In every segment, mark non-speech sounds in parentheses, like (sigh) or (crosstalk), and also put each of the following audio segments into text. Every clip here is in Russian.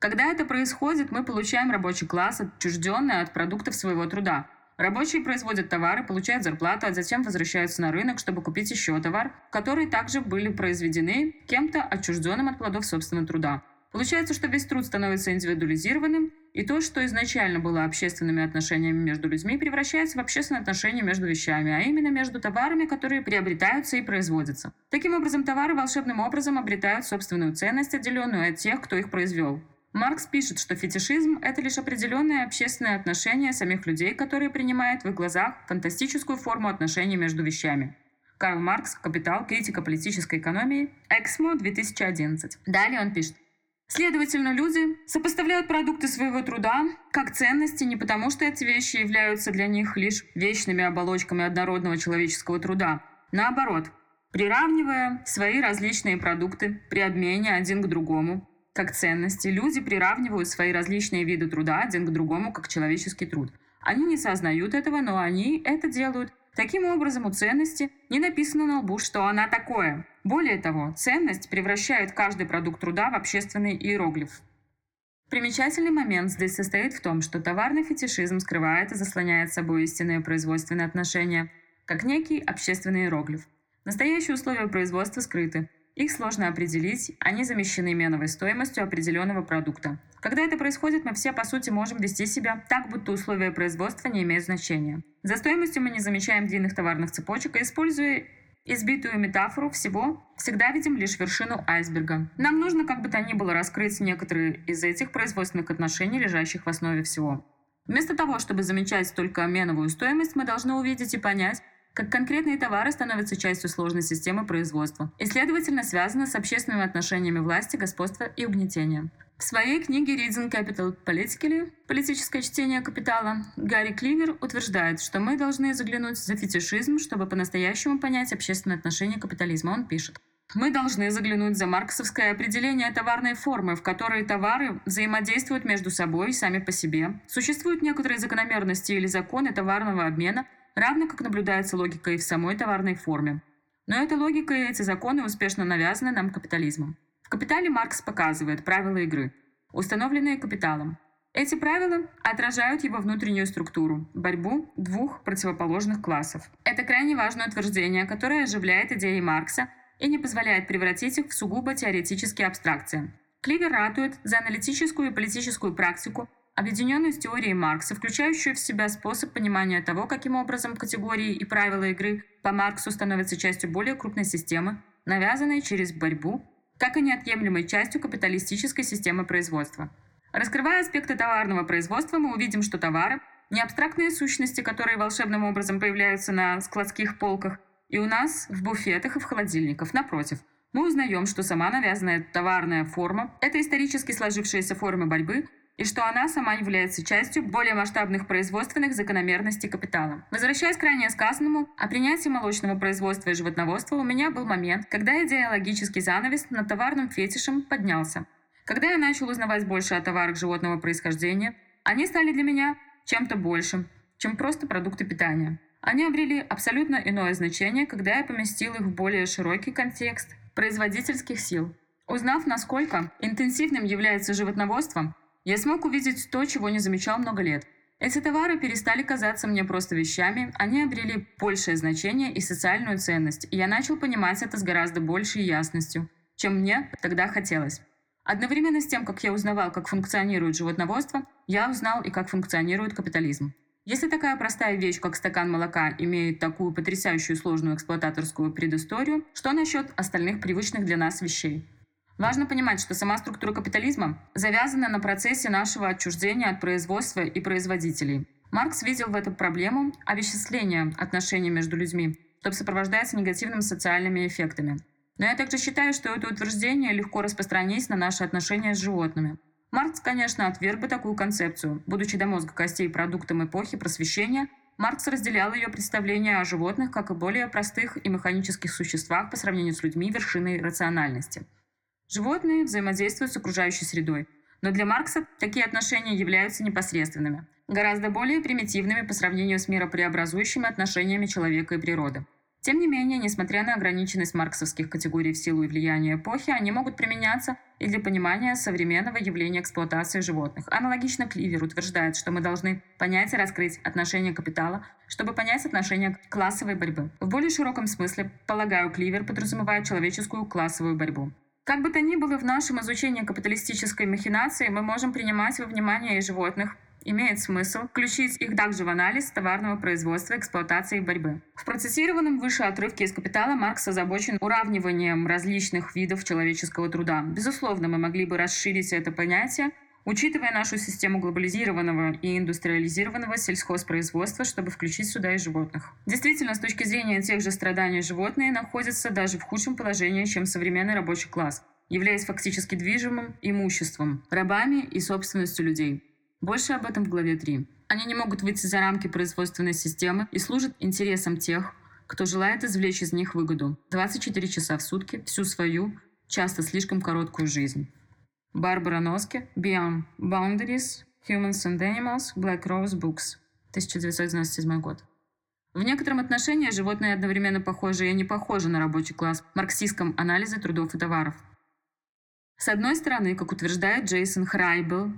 Когда это происходит, мы получаем рабочий класс, отчужденный от продуктов своего труда. Рабочие производят товары, получают зарплату, а затем возвращаются на рынок, чтобы купить еще товар, которые также были произведены кем-то отчужденным от плодов собственного труда. Получается, что весь труд становится индивидуализированным, и то, что изначально было общественными отношениями между людьми, превращается в общественные отношения между вещами, а именно между товарами, которые приобретаются и производятся. Таким образом, товары волшебным образом обретают собственную ценность, отделенную от тех, кто их произвел. Маркс пишет, что фетишизм – это лишь определенное общественное отношение самих людей, которые принимают в их глазах фантастическую форму отношений между вещами. Карл Маркс, «Капитал. Критика политической экономии», Эксмо, 2011. Далее он пишет. Следовательно, люди сопоставляют продукты своего труда как ценности не потому, что эти вещи являются для них лишь вечными оболочками однородного человеческого труда. Наоборот, приравнивая свои различные продукты при обмене один к другому, как ценности, люди приравнивают свои различные виды труда один к другому как человеческий труд. Они не сознают этого, но они это делают. Таким образом, у ценности не написано на лбу, что она такое. Более того, ценность превращает каждый продукт труда в общественный иероглиф. Примечательный момент здесь состоит в том, что товарный фетишизм скрывает и заслоняет собой истинные производственные отношения, как некий общественный иероглиф. Настоящие условия производства скрыты, их сложно определить, они замещены меновой стоимостью определенного продукта. Когда это происходит, мы все, по сути, можем вести себя так, будто условия производства не имеют значения. За стоимостью мы не замечаем длинных товарных цепочек, и, используя избитую метафору всего, всегда видим лишь вершину айсберга. Нам нужно как бы то ни было раскрыть некоторые из этих производственных отношений, лежащих в основе всего. Вместо того, чтобы замечать только меновую стоимость, мы должны увидеть и понять, как конкретные товары становятся частью сложной системы производства и, следовательно, связаны с общественными отношениями власти, господства и угнетения. В своей книге «Reading Capital Politically» «Политическое чтение капитала» Гарри Кливер утверждает, что мы должны заглянуть за фетишизм, чтобы по-настоящему понять общественные отношения капитализма. Он пишет. Мы должны заглянуть за марксовское определение товарной формы, в которой товары взаимодействуют между собой сами по себе. Существуют некоторые закономерности или законы товарного обмена – равно как наблюдается логика и в самой товарной форме. Но эта логика и эти законы успешно навязаны нам капитализмом. В «Капитале» Маркс показывает правила игры, установленные капиталом. Эти правила отражают его внутреннюю структуру – борьбу двух противоположных классов. Это крайне важное утверждение, которое оживляет идеи Маркса и не позволяет превратить их в сугубо теоретические абстракции. Кливер ратует за аналитическую и политическую практику, объединенную с теорией Маркса, включающую в себя способ понимания того, каким образом категории и правила игры по Марксу становятся частью более крупной системы, навязанной через борьбу, как и неотъемлемой частью капиталистической системы производства. Раскрывая аспекты товарного производства, мы увидим, что товары – не абстрактные сущности, которые волшебным образом появляются на складских полках и у нас в буфетах и в холодильниках. Напротив, мы узнаем, что сама навязанная товарная форма – это исторически сложившаяся форма борьбы и что она сама является частью более масштабных производственных закономерностей капитала. Возвращаясь к ранее сказанному, о принятии молочного производства и животноводства у меня был момент, когда идеологический занавес над товарным фетишем поднялся. Когда я начал узнавать больше о товарах животного происхождения, они стали для меня чем-то большим, чем просто продукты питания. Они обрели абсолютно иное значение, когда я поместил их в более широкий контекст производительских сил. Узнав, насколько интенсивным является животноводство, я смог увидеть то, чего не замечал много лет. Эти товары перестали казаться мне просто вещами, они обрели большее значение и социальную ценность, и я начал понимать это с гораздо большей ясностью, чем мне тогда хотелось. Одновременно с тем, как я узнавал, как функционирует животноводство, я узнал и как функционирует капитализм. Если такая простая вещь, как стакан молока, имеет такую потрясающую сложную эксплуататорскую предысторию, что насчет остальных привычных для нас вещей? Важно понимать, что сама структура капитализма завязана на процессе нашего отчуждения от производства и производителей. Маркс видел в этом проблему овеществления отношений между людьми, что сопровождается негативными социальными эффектами. Но я также считаю, что это утверждение легко распространить на наши отношения с животными. Маркс, конечно, отверг бы такую концепцию. Будучи до мозга костей продуктом эпохи просвещения, Маркс разделял ее представление о животных как и более простых и механических существах по сравнению с людьми вершиной рациональности – Животные взаимодействуют с окружающей средой, но для Маркса такие отношения являются непосредственными, гораздо более примитивными по сравнению с миропреобразующими отношениями человека и природы. Тем не менее, несмотря на ограниченность марксовских категорий в силу и влияния эпохи, они могут применяться и для понимания современного явления эксплуатации животных. Аналогично Кливер утверждает, что мы должны понять и раскрыть отношения капитала, чтобы понять отношения классовой борьбы. В более широком смысле, полагаю, Кливер подразумевает человеческую классовую борьбу. Как бы то ни было, в нашем изучении капиталистической махинации мы можем принимать во внимание и животных, имеет смысл включить их также в анализ товарного производства, эксплуатации и борьбы. В процессированном выше отрывке из «Капитала» Маркс озабочен уравниванием различных видов человеческого труда. Безусловно, мы могли бы расширить это понятие, учитывая нашу систему глобализированного и индустриализированного сельхозпроизводства, чтобы включить сюда и животных. Действительно, с точки зрения тех же страданий животные находятся даже в худшем положении, чем современный рабочий класс, являясь фактически движимым имуществом, рабами и собственностью людей. Больше об этом в главе 3. Они не могут выйти за рамки производственной системы и служат интересам тех, кто желает извлечь из них выгоду. 24 часа в сутки, всю свою, часто слишком короткую жизнь. Барбара Носки, Beyond Boundaries, Humans and Animals, Black Rose Books, 1997 год. В некотором отношении животные одновременно похожи и не похожи на рабочий класс в марксистском анализе трудов и товаров. С одной стороны, как утверждает Джейсон Храйбл,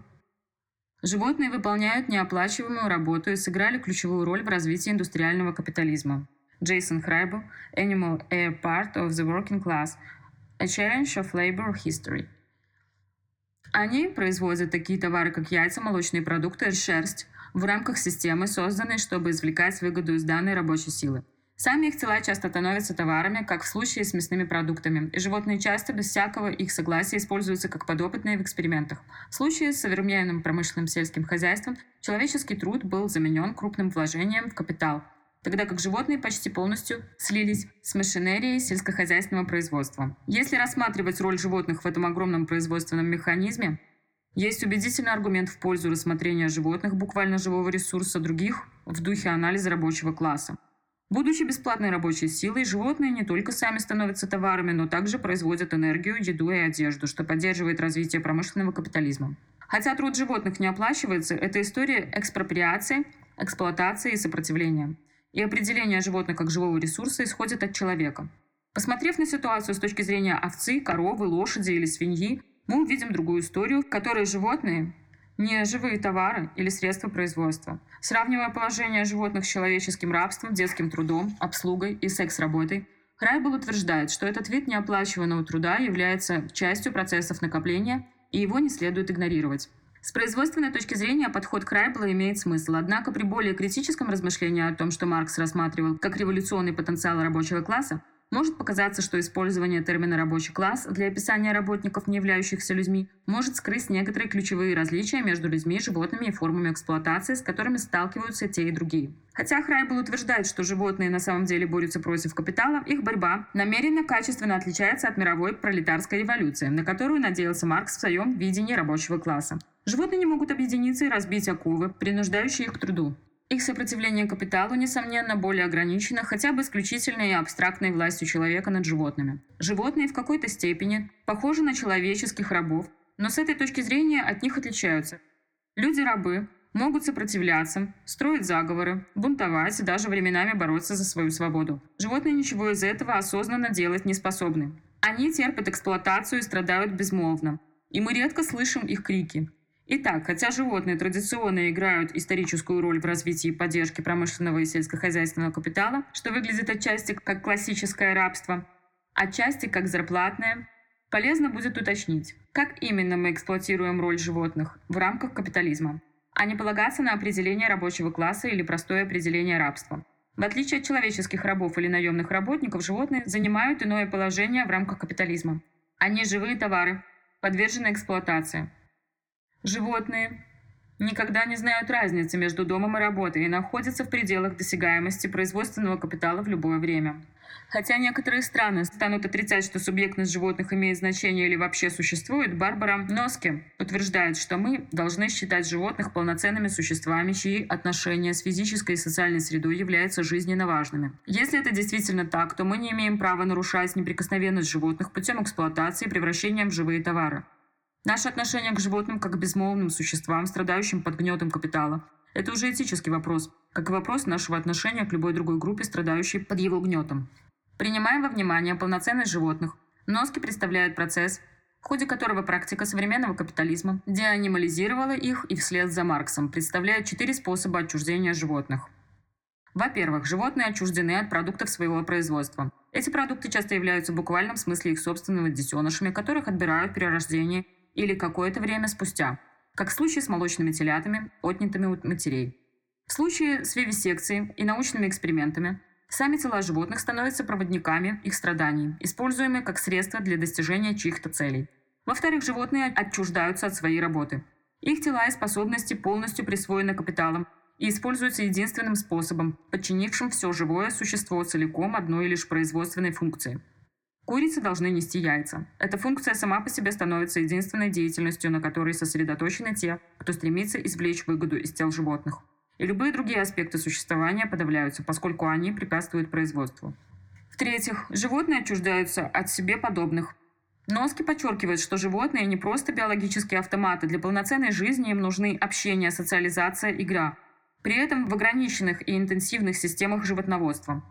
Животные выполняют неоплачиваемую работу и сыграли ключевую роль в развитии индустриального капитализма. Джейсон Храйбл Animal a part of the working class. A challenge of labor history. Они производят такие товары, как яйца, молочные продукты и шерсть в рамках системы, созданной, чтобы извлекать выгоду из данной рабочей силы. Сами их тела часто становятся товарами, как в случае с мясными продуктами, и животные часто без всякого их согласия используются как подопытные в экспериментах. В случае с современным промышленным сельским хозяйством человеческий труд был заменен крупным вложением в капитал, тогда как животные почти полностью слились с машинерией сельскохозяйственного производства. Если рассматривать роль животных в этом огромном производственном механизме, есть убедительный аргумент в пользу рассмотрения животных, буквально живого ресурса других, в духе анализа рабочего класса. Будучи бесплатной рабочей силой, животные не только сами становятся товарами, но также производят энергию, еду и одежду, что поддерживает развитие промышленного капитализма. Хотя труд животных не оплачивается, это история экспроприации, эксплуатации и сопротивления. И определение животных как живого ресурса исходит от человека. Посмотрев на ситуацию с точки зрения овцы, коровы, лошади или свиньи, мы увидим другую историю, в которой животные не живые товары или средства производства. Сравнивая положение животных с человеческим рабством, детским трудом, обслугой и секс-работой, Крайбл утверждает, что этот вид неоплачиваемого труда является частью процессов накопления, и его не следует игнорировать. С производственной точки зрения подход Крайбла имеет смысл, однако при более критическом размышлении о том, что Маркс рассматривал как революционный потенциал рабочего класса, может показаться, что использование термина «рабочий класс» для описания работников, не являющихся людьми, может скрыть некоторые ключевые различия между людьми, животными и формами эксплуатации, с которыми сталкиваются те и другие. Хотя Храйбл утверждает, что животные на самом деле борются против капитала, их борьба намеренно качественно отличается от мировой пролетарской революции, на которую надеялся Маркс в своем видении рабочего класса. Животные не могут объединиться и разбить оковы, принуждающие их к труду. Их сопротивление капиталу, несомненно, более ограничено хотя бы исключительной и абстрактной властью человека над животными. Животные в какой-то степени похожи на человеческих рабов, но с этой точки зрения от них отличаются. Люди-рабы могут сопротивляться, строить заговоры, бунтовать и даже временами бороться за свою свободу. Животные ничего из этого осознанно делать не способны. Они терпят эксплуатацию и страдают безмолвно. И мы редко слышим их крики. Итак, хотя животные традиционно играют историческую роль в развитии и поддержке промышленного и сельскохозяйственного капитала, что выглядит отчасти как классическое рабство, отчасти как зарплатное, полезно будет уточнить, как именно мы эксплуатируем роль животных в рамках капитализма, а не полагаться на определение рабочего класса или простое определение рабства. В отличие от человеческих рабов или наемных работников, животные занимают иное положение в рамках капитализма. Они живые товары, подвержены эксплуатации – Животные никогда не знают разницы между домом и работой и находятся в пределах досягаемости производственного капитала в любое время. Хотя некоторые страны станут отрицать, что субъектность животных имеет значение или вообще существует, Барбара Носки утверждает, что мы должны считать животных полноценными существами, чьи отношения с физической и социальной средой являются жизненно важными. Если это действительно так, то мы не имеем права нарушать неприкосновенность животных путем эксплуатации и превращения в живые товары. Наше отношение к животным как к безмолвным существам, страдающим под гнетом капитала, Это уже этический вопрос, как и вопрос нашего отношения к любой другой группе, страдающей под его гнетом. Принимаем во внимание полноценность животных, Носки представляют процесс, в ходе которого практика современного капитализма деанимализировала их и вслед за Марксом представляет четыре способа отчуждения животных. Во-первых, животные отчуждены от продуктов своего производства. Эти продукты часто являются в буквальном смысле их собственными детенышами, которых отбирают при рождении или какое-то время спустя, как в случае с молочными телятами, отнятыми у матерей. В случае с вивисекцией и научными экспериментами сами тела животных становятся проводниками их страданий, используемые как средство для достижения чьих-то целей. Во-вторых, животные отчуждаются от своей работы. Их тела и способности полностью присвоены капиталом и используются единственным способом, подчинившим все живое существо целиком одной лишь производственной функции. Курицы должны нести яйца. Эта функция сама по себе становится единственной деятельностью, на которой сосредоточены те, кто стремится извлечь выгоду из тел животных. И любые другие аспекты существования подавляются, поскольку они препятствуют производству. В-третьих, животные отчуждаются от себе подобных. Носки подчеркивает, что животные не просто биологические автоматы. Для полноценной жизни им нужны общение, социализация, игра – при этом в ограниченных и интенсивных системах животноводства.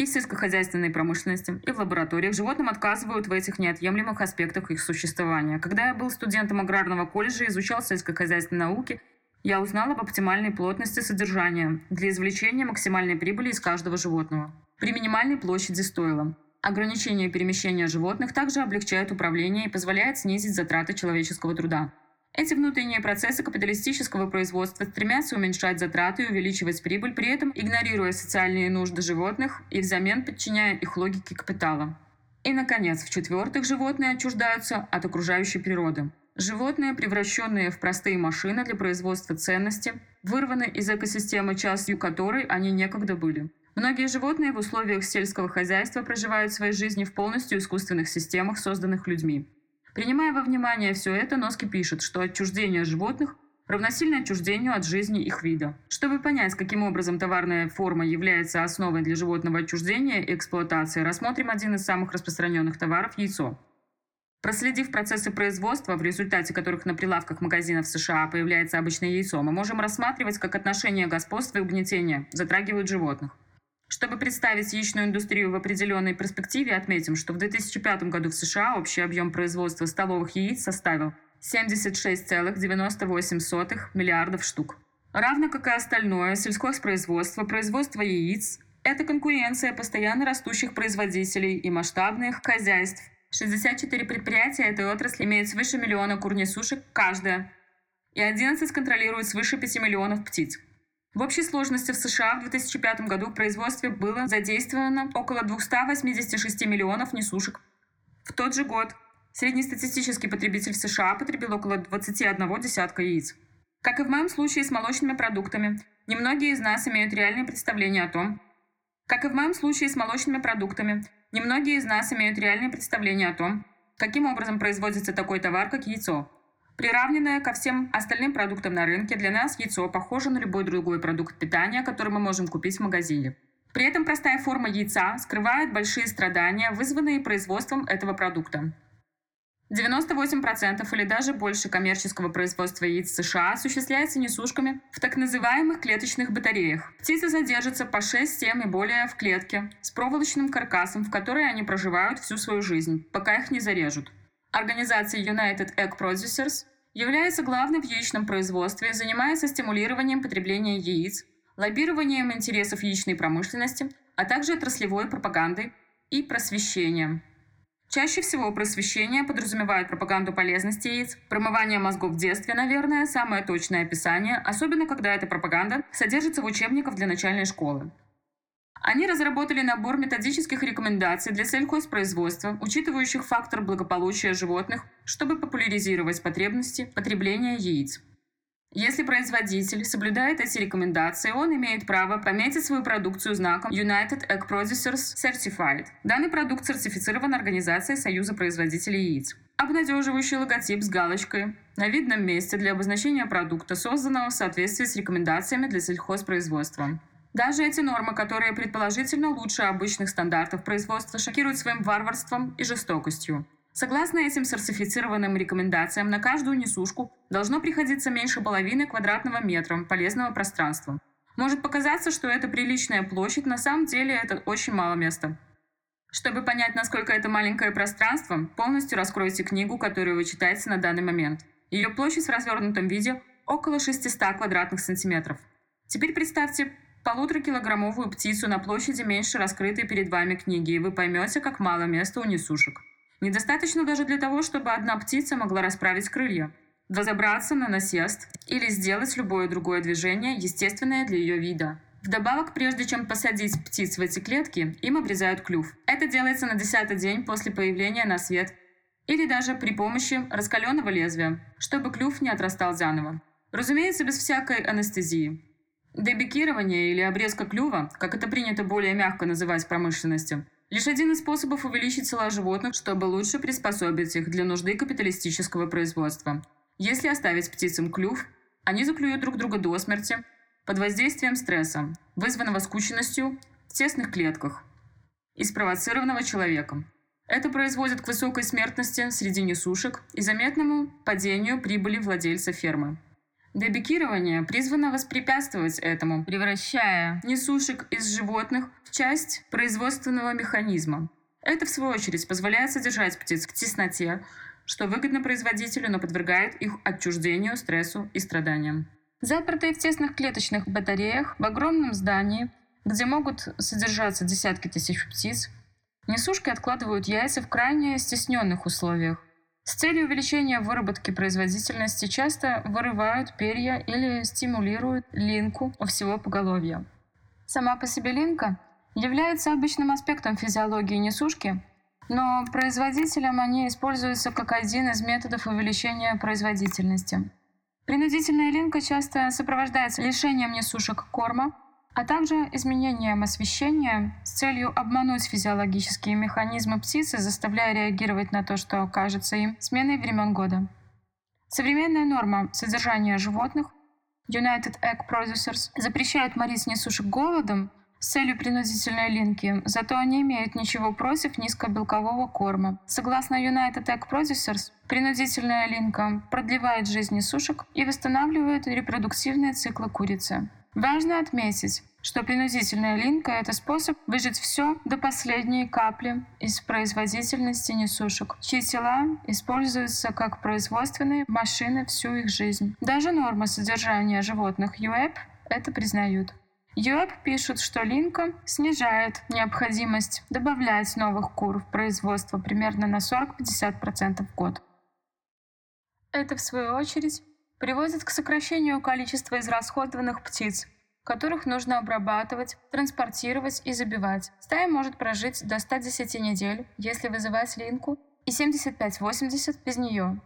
И сельскохозяйственной промышленности, и в лабораториях животным отказывают в этих неотъемлемых аспектах их существования. Когда я был студентом аграрного колледжа и изучал сельскохозяйственные науки, я узнал об оптимальной плотности содержания для извлечения максимальной прибыли из каждого животного при минимальной площади стойла. Ограничение перемещения животных также облегчает управление и позволяет снизить затраты человеческого труда. Эти внутренние процессы капиталистического производства стремятся уменьшать затраты и увеличивать прибыль, при этом игнорируя социальные нужды животных и взамен подчиняя их логике капитала. И, наконец, в-четвертых, животные отчуждаются от окружающей природы. Животные, превращенные в простые машины для производства ценности, вырваны из экосистемы, частью которой они некогда были. Многие животные в условиях сельского хозяйства проживают свои жизни в полностью искусственных системах, созданных людьми. Принимая во внимание все это, Носки пишет, что отчуждение животных равносильно отчуждению от жизни их вида. Чтобы понять, каким образом товарная форма является основой для животного отчуждения и эксплуатации, рассмотрим один из самых распространенных товаров – яйцо. Проследив процессы производства, в результате которых на прилавках магазинов США появляется обычное яйцо, мы можем рассматривать, как отношения господства и угнетения затрагивают животных. Чтобы представить яичную индустрию в определенной перспективе, отметим, что в 2005 году в США общий объем производства столовых яиц составил 76,98 миллиардов штук. Равно как и остальное сельхозпроизводство, производство яиц – это конкуренция постоянно растущих производителей и масштабных хозяйств. 64 предприятия этой отрасли имеют свыше миллиона курнесушек каждое, и 11 контролируют свыше 5 миллионов птиц. В общей сложности в США в 2005 году в производстве было задействовано около 286 миллионов несушек. В тот же год среднестатистический потребитель в США потребил около 21 десятка яиц. Как и в моем случае с молочными продуктами, немногие из нас имеют реальное представление о том, как и в моем случае с молочными продуктами, немногие из нас имеют реальное представление о том, каким образом производится такой товар, как яйцо, Приравненное ко всем остальным продуктам на рынке, для нас яйцо похоже на любой другой продукт питания, который мы можем купить в магазине. При этом простая форма яйца скрывает большие страдания, вызванные производством этого продукта. 98% или даже больше коммерческого производства яиц США осуществляется несушками в так называемых клеточных батареях. Птицы содержатся по 6-7 и более в клетке с проволочным каркасом, в которой они проживают всю свою жизнь, пока их не зарежут. Организация United Egg Producers является главной в яичном производстве, занимается стимулированием потребления яиц, лоббированием интересов яичной промышленности, а также отраслевой пропагандой и просвещением. Чаще всего просвещение подразумевает пропаганду полезности яиц, промывание мозгов в детстве, наверное, самое точное описание, особенно когда эта пропаганда содержится в учебниках для начальной школы. Они разработали набор методических рекомендаций для сельхозпроизводства, учитывающих фактор благополучия животных, чтобы популяризировать потребности потребления яиц. Если производитель соблюдает эти рекомендации, он имеет право пометить свою продукцию знаком United Egg Producers Certified. Данный продукт сертифицирован Организацией Союза производителей яиц. Обнадеживающий логотип с галочкой на видном месте для обозначения продукта, созданного в соответствии с рекомендациями для сельхозпроизводства. Даже эти нормы, которые предположительно лучше обычных стандартов производства, шокируют своим варварством и жестокостью. Согласно этим сертифицированным рекомендациям, на каждую несушку должно приходиться меньше половины квадратного метра полезного пространства. Может показаться, что это приличная площадь, на самом деле это очень мало места. Чтобы понять, насколько это маленькое пространство, полностью раскройте книгу, которую вы читаете на данный момент. Ее площадь в развернутом виде около 600 квадратных сантиметров. Теперь представьте полуторакилограммовую птицу на площади меньше раскрытой перед вами книги, и вы поймете, как мало места у несушек. Недостаточно даже для того, чтобы одна птица могла расправить крылья, взобраться на насест или сделать любое другое движение, естественное для ее вида. Вдобавок, прежде чем посадить птиц в эти клетки, им обрезают клюв. Это делается на десятый день после появления на свет или даже при помощи раскаленного лезвия, чтобы клюв не отрастал заново. Разумеется, без всякой анестезии. Дебекирование или обрезка клюва, как это принято более мягко называть в промышленности, лишь один из способов увеличить тела животных, чтобы лучше приспособить их для нужды капиталистического производства. Если оставить птицам клюв, они заклюют друг друга до смерти под воздействием стресса, вызванного скученностью в тесных клетках и спровоцированного человеком. Это производит к высокой смертности среди несушек и заметному падению прибыли владельца фермы. Дебекирование призвано воспрепятствовать этому, превращая несушек из животных в часть производственного механизма. Это, в свою очередь, позволяет содержать птиц в тесноте, что выгодно производителю, но подвергает их отчуждению, стрессу и страданиям. Запертые в тесных клеточных батареях в огромном здании, где могут содержаться десятки тысяч птиц, несушки откладывают яйца в крайне стесненных условиях, с целью увеличения выработки производительности часто вырывают перья или стимулируют линку у всего поголовья. Сама по себе линка является обычным аспектом физиологии несушки, но производителям они используются как один из методов увеличения производительности. Принудительная линка часто сопровождается лишением несушек корма, а также изменением освещения с целью обмануть физиологические механизмы птицы, заставляя реагировать на то, что кажется им сменой времен года. Современная норма содержания животных United Egg Producers запрещает морить несушек голодом с целью принудительной линки, зато они имеют ничего против низкобелкового корма. Согласно United Egg Producers, принудительная линка продлевает жизнь несушек и восстанавливает репродуктивные циклы курицы. Важно отметить, что принудительная линка – это способ выжить все до последней капли из производительности несушек, чьи тела используются как производственные машины всю их жизнь. Даже нормы содержания животных ЮЭП это признают. ЮЭП пишут, что линка снижает необходимость добавлять новых кур в производство примерно на 40-50% в год. Это, в свою очередь, приводит к сокращению количества израсходованных птиц, которых нужно обрабатывать, транспортировать и забивать. Стая может прожить до 110 недель, если вызывать линку, и 75-80 без нее.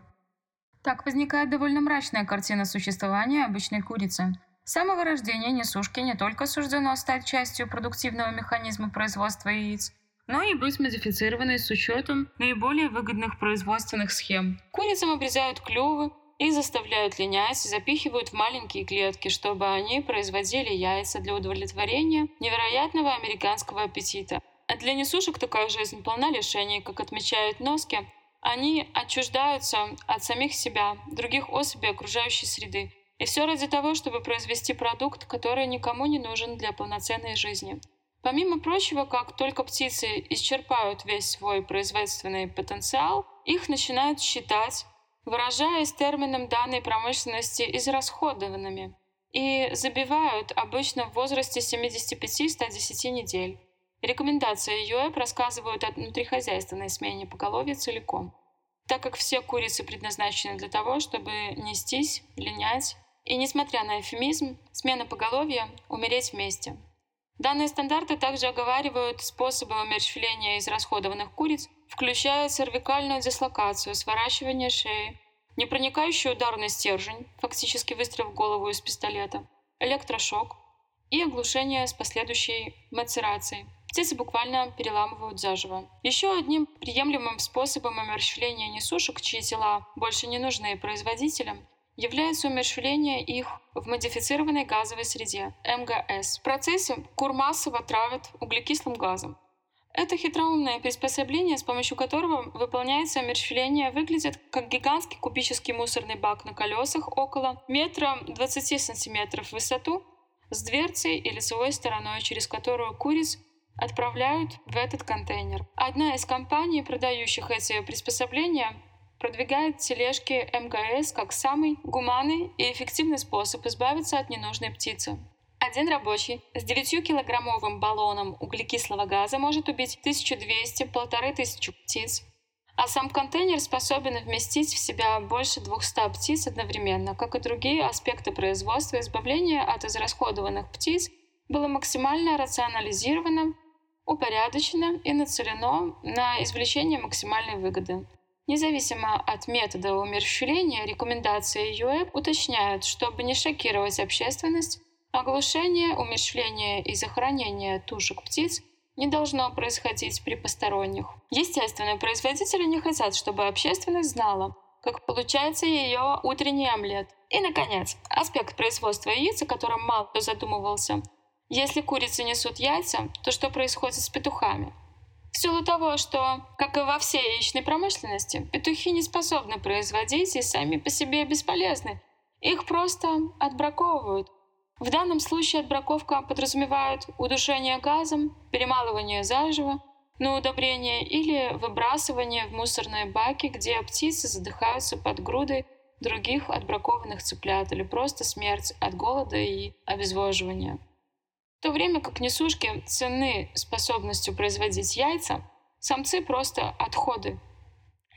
Так возникает довольно мрачная картина существования обычной курицы. С самого рождения несушки не только суждено стать частью продуктивного механизма производства яиц, но и быть модифицированной с учетом наиболее выгодных производственных схем. Курицам обрезают клювы, их заставляют линять, запихивают в маленькие клетки, чтобы они производили яйца для удовлетворения невероятного американского аппетита. А для несушек такая жизнь полна лишений, как отмечают носки. Они отчуждаются от самих себя, других особей окружающей среды. И все ради того, чтобы произвести продукт, который никому не нужен для полноценной жизни. Помимо прочего, как только птицы исчерпают весь свой производственный потенциал, их начинают считать выражаясь термином данной промышленности израсходованными, и забивают обычно в возрасте 75-110 недель. Рекомендации ЮЭП рассказывают о внутрихозяйственной смене поголовья целиком, так как все курицы предназначены для того, чтобы нестись, линять и, несмотря на эфемизм, смена поголовья – умереть вместе. Данные стандарты также оговаривают способы умерщвления израсходованных куриц включая цервикальную дислокацию, сворачивание шеи, непроникающий ударный стержень, фактически выстрел в голову из пистолета, электрошок и оглушение с последующей мацерацией. Птицы буквально переламывают заживо. Еще одним приемлемым способом умерщвления несушек, чьи тела больше не нужны производителям, является умерщвление их в модифицированной газовой среде МГС. В процессе кур массово травят углекислым газом. Это хитроумное приспособление, с помощью которого выполняется умерщвление, выглядит как гигантский кубический мусорный бак на колесах около метра 20 сантиметров в высоту с дверцей и лицевой стороной, через которую куриц отправляют в этот контейнер. Одна из компаний, продающих эти приспособления, продвигает тележки МКС как самый гуманный и эффективный способ избавиться от ненужной птицы. Один рабочий с 9-килограммовым баллоном углекислого газа может убить 1200-1500 птиц, а сам контейнер способен вместить в себя больше 200 птиц одновременно. Как и другие аспекты производства, избавление от израсходованных птиц было максимально рационализировано, упорядочено и нацелено на извлечение максимальной выгоды. Независимо от метода умерщвления, рекомендации ЮЭП уточняют, чтобы не шокировать общественность, оглушение, умерщвление и захоронение тушек птиц не должно происходить при посторонних. Естественно, производители не хотят, чтобы общественность знала, как получается ее утренний омлет. И, наконец, аспект производства яиц, о котором мало кто задумывался. Если курицы несут яйца, то что происходит с петухами? В силу того, что, как и во всей яичной промышленности, петухи не способны производить и сами по себе бесполезны. Их просто отбраковывают. В данном случае отбраковка подразумевает удушение газом, перемалывание заживо, на удобрение или выбрасывание в мусорные баки, где птицы задыхаются под грудой других отбракованных цыплят или просто смерть от голода и обезвоживания то время как несушки ценны способностью производить яйца, самцы просто отходы.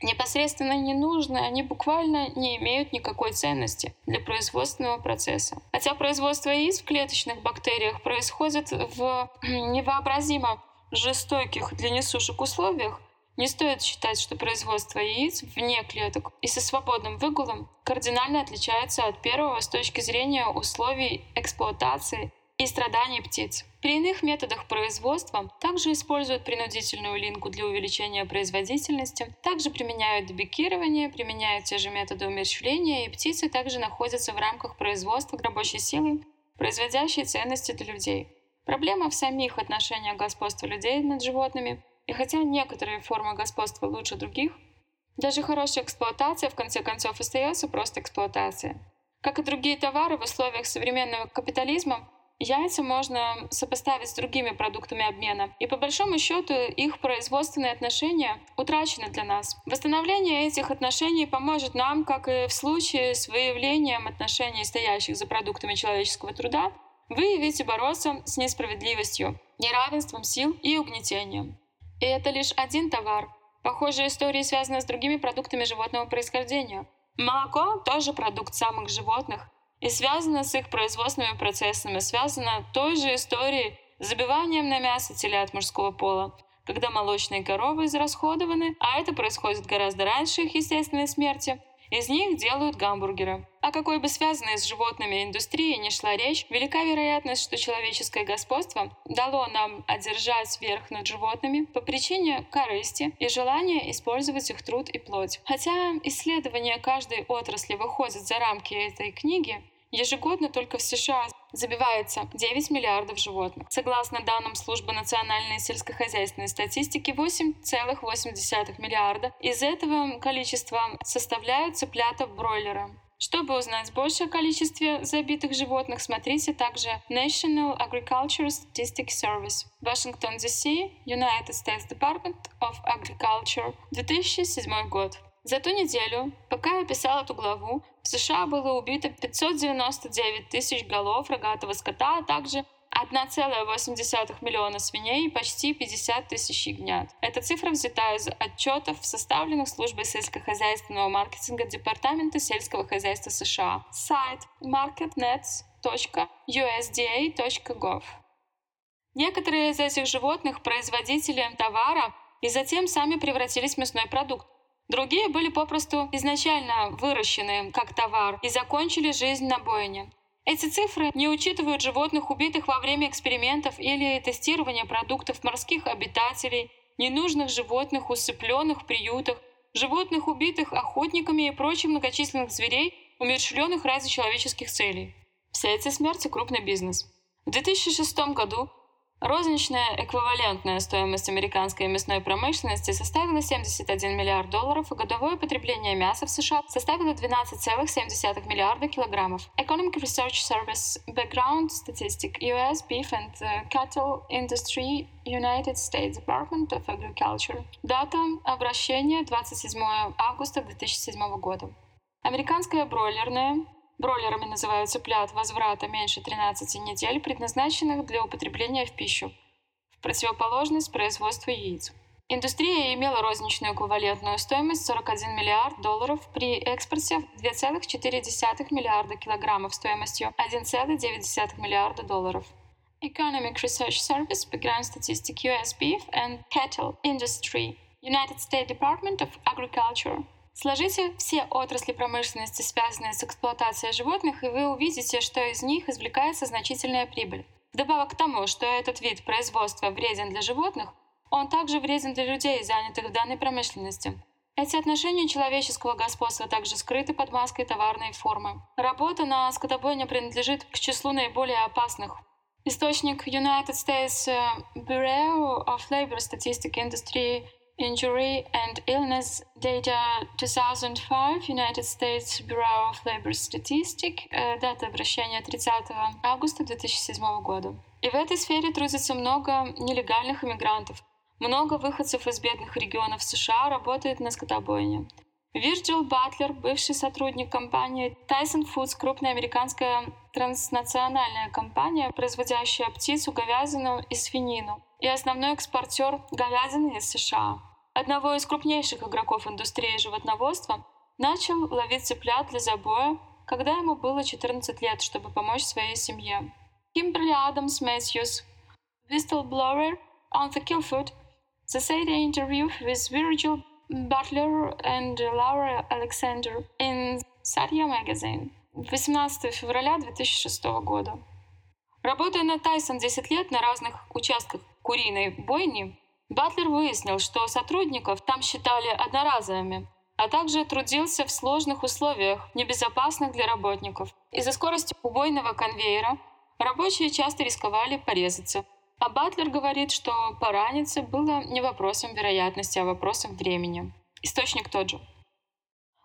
Непосредственно не нужны, они буквально не имеют никакой ценности для производственного процесса. Хотя производство яиц в клеточных бактериях происходит в (clears throat) невообразимо жестоких для несушек условиях, не стоит считать, что производство яиц вне клеток и со свободным выгулом кардинально отличается от первого с точки зрения условий эксплуатации и страданий птиц. При иных методах производства также используют принудительную линку для увеличения производительности, также применяют дебекирование, применяют те же методы умерщвления, и птицы также находятся в рамках производства рабочей силы, производящей ценности для людей. Проблема в самих отношениях господства людей над животными, и хотя некоторые формы господства лучше других, даже хорошая эксплуатация в конце концов остается просто эксплуатацией. Как и другие товары в условиях современного капитализма, Яйца можно сопоставить с другими продуктами обмена, и по большому счету их производственные отношения утрачены для нас. Восстановление этих отношений поможет нам, как и в случае с выявлением отношений, стоящих за продуктами человеческого труда, выявить и бороться с несправедливостью, неравенством сил и угнетением. И это лишь один товар. Похожие истории связаны с другими продуктами животного происхождения. Молоко тоже продукт самых животных, и связано с их производственными процессами, связано той же историей с забиванием на мясо телят мужского пола, когда молочные коровы израсходованы, а это происходит гораздо раньше их естественной смерти, из них делают гамбургеры. А какой бы связанной с животными индустрией ни шла речь, велика вероятность, что человеческое господство дало нам одержать верх над животными по причине корысти и желания использовать их труд и плоть. Хотя исследования каждой отрасли выходят за рамки этой книги, Ежегодно только в США забивается 9 миллиардов животных. Согласно данным Службы национальной сельскохозяйственной статистики, 8,8 миллиарда из этого количества составляют цыплята-бройлеры. Чтобы узнать больше о количестве забитых животных, смотрите также National Agriculture Statistics Service, Washington, D.C., United States Department of Agriculture, 2007 год. За ту неделю, пока я писала эту главу, в США было убито 599 тысяч голов рогатого скота, а также 1,8 миллиона свиней и почти 50 тысяч ягнят. Эта цифра взята из отчетов, составленных службой сельскохозяйственного маркетинга Департамента сельского хозяйства США. Сайт marketnets.usda.gov. Некоторые из этих животных производители товара и затем сами превратились в мясной продукт. Другие были попросту изначально выращены как товар и закончили жизнь на бойне. Эти цифры не учитывают животных, убитых во время экспериментов или тестирования продуктов морских обитателей, ненужных животных, усыпленных в приютах, животных, убитых охотниками и прочих многочисленных зверей, умерщвленных ради человеческих целей. Все эти смерти – крупный бизнес. В 2006 году Розничная эквивалентная стоимость американской мясной промышленности составила 71 миллиард долларов, и годовое потребление мяса в США составило 12,7 миллиарда килограммов. Economic Research Service Background Statistic US Beef and Cattle Industry United States Department of Agriculture. Дата обращения 27 августа 2007 года. Американская бройлерная Бройлерами называют цыплят возврата меньше 13 недель, предназначенных для употребления в пищу, в противоположность производству яиц. Индустрия имела розничную эквивалентную стоимость 41 миллиард долларов при экспорте 2,4 миллиарда килограммов стоимостью 1,9 миллиарда долларов. Economic Research Service Background Statistic US Beef and Cattle Industry United States Department of Agriculture Сложите все отрасли промышленности, связанные с эксплуатацией животных, и вы увидите, что из них извлекается значительная прибыль. Вдобавок к тому, что этот вид производства вреден для животных, он также вреден для людей, занятых в данной промышленности. Эти отношения человеческого господства также скрыты под маской товарной формы. Работа на скотобойне принадлежит к числу наиболее опасных. Источник United States Bureau of Labor Statistic Industry Injury and Illness Data 2005 United States Bureau of Labor Statistics, э, дата обращения 30 августа 2007 года. И в этой сфере трудится много нелегальных иммигрантов. Много выходцев из бедных регионов США работает на скотобойне. Вирджил Батлер, бывший сотрудник компании Tyson Foods, крупная американская транснациональная компания, производящая птицу, говядину и свинину, и основной экспортер говядины из США одного из крупнейших игроков индустрии животноводства, начал ловить цыплят для забоя, когда ему было 14 лет, чтобы помочь своей семье. Кимберли Адамс Мэтьюс, whistleblower Killfoot, the said interview with Virgil Butler and Laura Alexander in Satya Magazine 18 февраля 2006 года. Работая на Тайсон 10 лет на разных участках куриной бойни, Батлер выяснил, что сотрудников там считали одноразовыми, а также трудился в сложных условиях, небезопасных для работников. Из-за скорости убойного конвейера рабочие часто рисковали порезаться. А Батлер говорит, что пораниться было не вопросом вероятности, а вопросом времени. Источник тот же.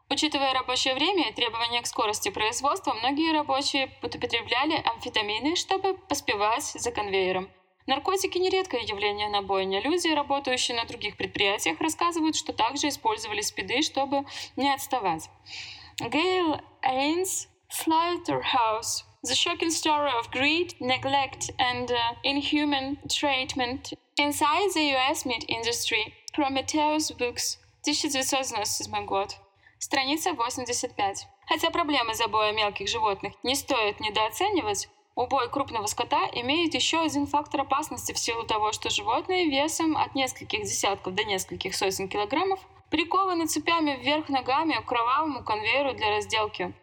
Учитывая рабочее время и требования к скорости производства, многие рабочие употребляли амфетамины, чтобы поспевать за конвейером – Наркотики – нередкое явление на бойне. Люди, работающие на других предприятиях, рассказывают, что также использовали спиды, чтобы не отставать. Гейл Эйнс Slaughterhouse The shocking story of greed, neglect, and uh, inhuman treatment inside the US meat industry. Prometheus Books, 1997 год. Страница 85. Хотя проблемы забоя мелких животных не стоит недооценивать, Убой крупного скота имеет еще один фактор опасности в силу того, что животные весом от нескольких десятков до нескольких сотен килограммов прикованы цепями вверх ногами к кровавому конвейеру для разделки.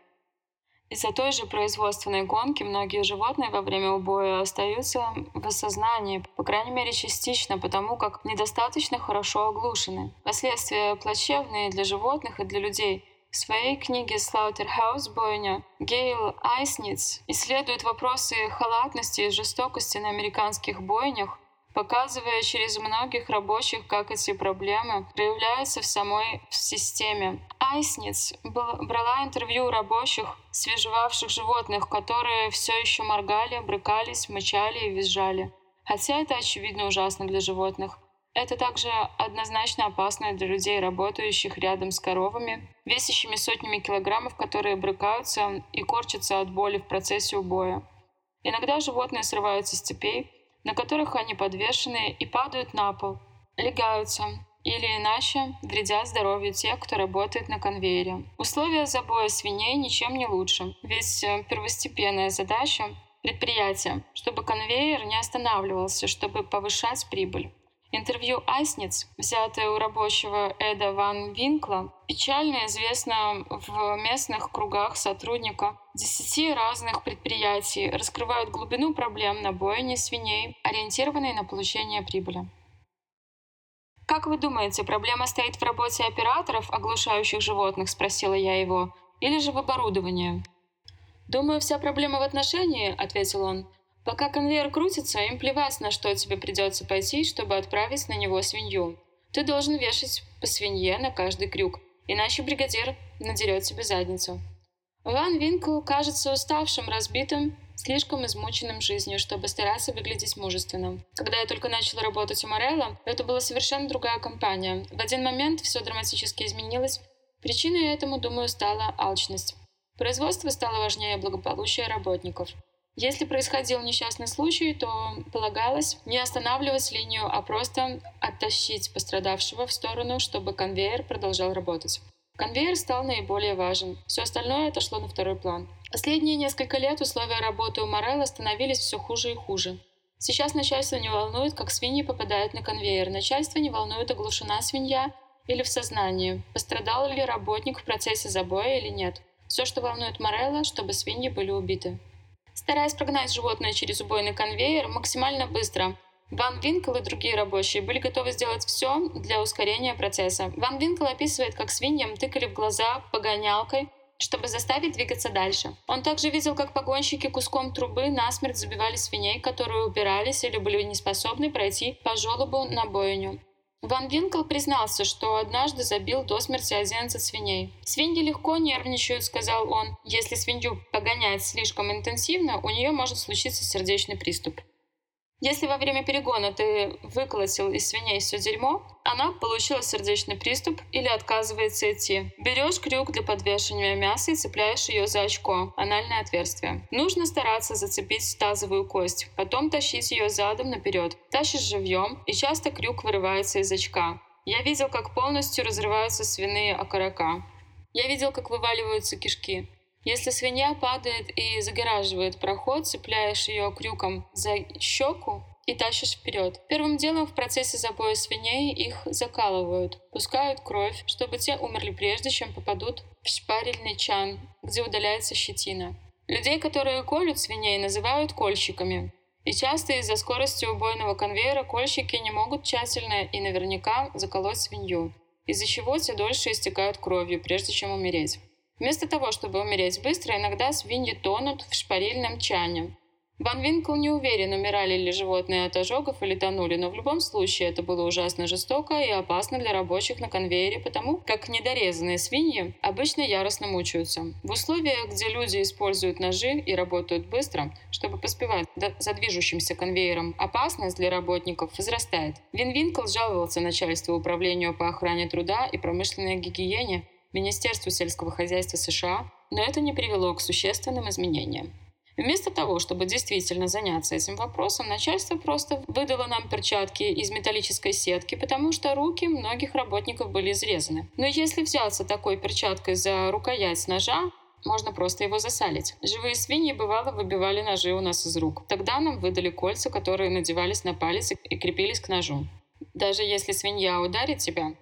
Из-за той же производственной гонки многие животные во время убоя остаются в осознании, по крайней мере частично, потому как недостаточно хорошо оглушены. Последствия плачевные для животных и для людей – в своей книге «Slaughterhouse. Бойня» Гейл Айсниц исследует вопросы халатности и жестокости на американских бойнях, показывая через многих рабочих, как эти проблемы проявляются в самой системе. Айсниц брала интервью у рабочих, свежевавших животных, которые все еще моргали, брыкались, мычали и визжали. Хотя это очевидно ужасно для животных – это также однозначно опасно для людей, работающих рядом с коровами, весящими сотнями килограммов, которые брыкаются и корчатся от боли в процессе убоя. Иногда животные срываются с цепей, на которых они подвешены и падают на пол, легаются или иначе вредят здоровью тех, кто работает на конвейере. Условия забоя свиней ничем не лучше, ведь э, первостепенная задача предприятия, чтобы конвейер не останавливался, чтобы повышать прибыль. Интервью Айсниц, взятое у рабочего Эда Ван Винкла, печально известно в местных кругах сотрудника десяти разных предприятий, раскрывают глубину проблем на бойне свиней, ориентированной на получение прибыли. «Как вы думаете, проблема стоит в работе операторов, оглушающих животных?» – спросила я его. «Или же в оборудовании?» «Думаю, вся проблема в отношении», – ответил он, Пока конвейер крутится, им плевать, на что тебе придется пойти, чтобы отправить на него свинью. Ты должен вешать по свинье на каждый крюк, иначе бригадир надерет себе задницу. Ван Винкл кажется уставшим, разбитым, слишком измученным жизнью, чтобы стараться выглядеть мужественным. Когда я только начала работать у Морелла, это была совершенно другая компания. В один момент все драматически изменилось. Причиной этому, думаю, стала алчность. Производство стало важнее благополучия работников. Если происходил несчастный случай, то полагалось не останавливать линию, а просто оттащить пострадавшего в сторону, чтобы конвейер продолжал работать. Конвейер стал наиболее важен. Все остальное отошло на второй план. Последние несколько лет условия работы у Морелла становились все хуже и хуже. Сейчас начальство не волнует, как свиньи попадают на конвейер. Начальство не волнует, оглушена свинья или в сознании, пострадал ли работник в процессе забоя или нет. Все, что волнует Морелла, чтобы свиньи были убиты. Стараясь прогнать животное через убойный конвейер максимально быстро, Ван Винкл и другие рабочие были готовы сделать все для ускорения процесса. Ван Винкл описывает, как свиньям тыкали в глаза погонялкой, чтобы заставить двигаться дальше. Он также видел, как погонщики куском трубы насмерть забивали свиней, которые упирались или были неспособны пройти по желобу на бойню. Ван Винкл признался, что однажды забил до смерти 11 свиней. «Свиньи легко нервничают», — сказал он. «Если свинью погонять слишком интенсивно, у нее может случиться сердечный приступ». Если во время перегона ты выколотил из свиней все дерьмо, она получила сердечный приступ или отказывается идти. Берешь крюк для подвешивания мяса и цепляешь ее за очко, анальное отверстие. Нужно стараться зацепить тазовую кость, потом тащить ее задом наперед. Тащишь живьем, и часто крюк вырывается из очка. Я видел, как полностью разрываются свиные окорока. Я видел, как вываливаются кишки. Если свинья падает и загораживает проход, цепляешь ее крюком за щеку и тащишь вперед. Первым делом в процессе забоя свиней их закалывают, пускают кровь, чтобы те умерли прежде, чем попадут в шпарильный чан, где удаляется щетина. Людей, которые колют свиней, называют кольщиками. И часто из-за скорости убойного конвейера кольщики не могут тщательно и наверняка заколоть свинью, из-за чего те дольше истекают кровью, прежде чем умереть. Вместо того, чтобы умереть быстро, иногда свиньи тонут в шпарильном чане. Ван Винкл не уверен, умирали ли животные от ожогов или тонули, но в любом случае это было ужасно жестоко и опасно для рабочих на конвейере, потому как недорезанные свиньи обычно яростно мучаются. В условиях, где люди используют ножи и работают быстро, чтобы поспевать за движущимся конвейером, опасность для работников возрастает. Вин Винкл жаловался начальству управлению по охране труда и промышленной гигиене Министерству сельского хозяйства США, но это не привело к существенным изменениям. Вместо того, чтобы действительно заняться этим вопросом, начальство просто выдало нам перчатки из металлической сетки, потому что руки многих работников были изрезаны. Но если взяться такой перчаткой за рукоять ножа, можно просто его засалить. Живые свиньи бывало выбивали ножи у нас из рук. Тогда нам выдали кольца, которые надевались на палец и крепились к ножу. Даже если свинья ударит тебя,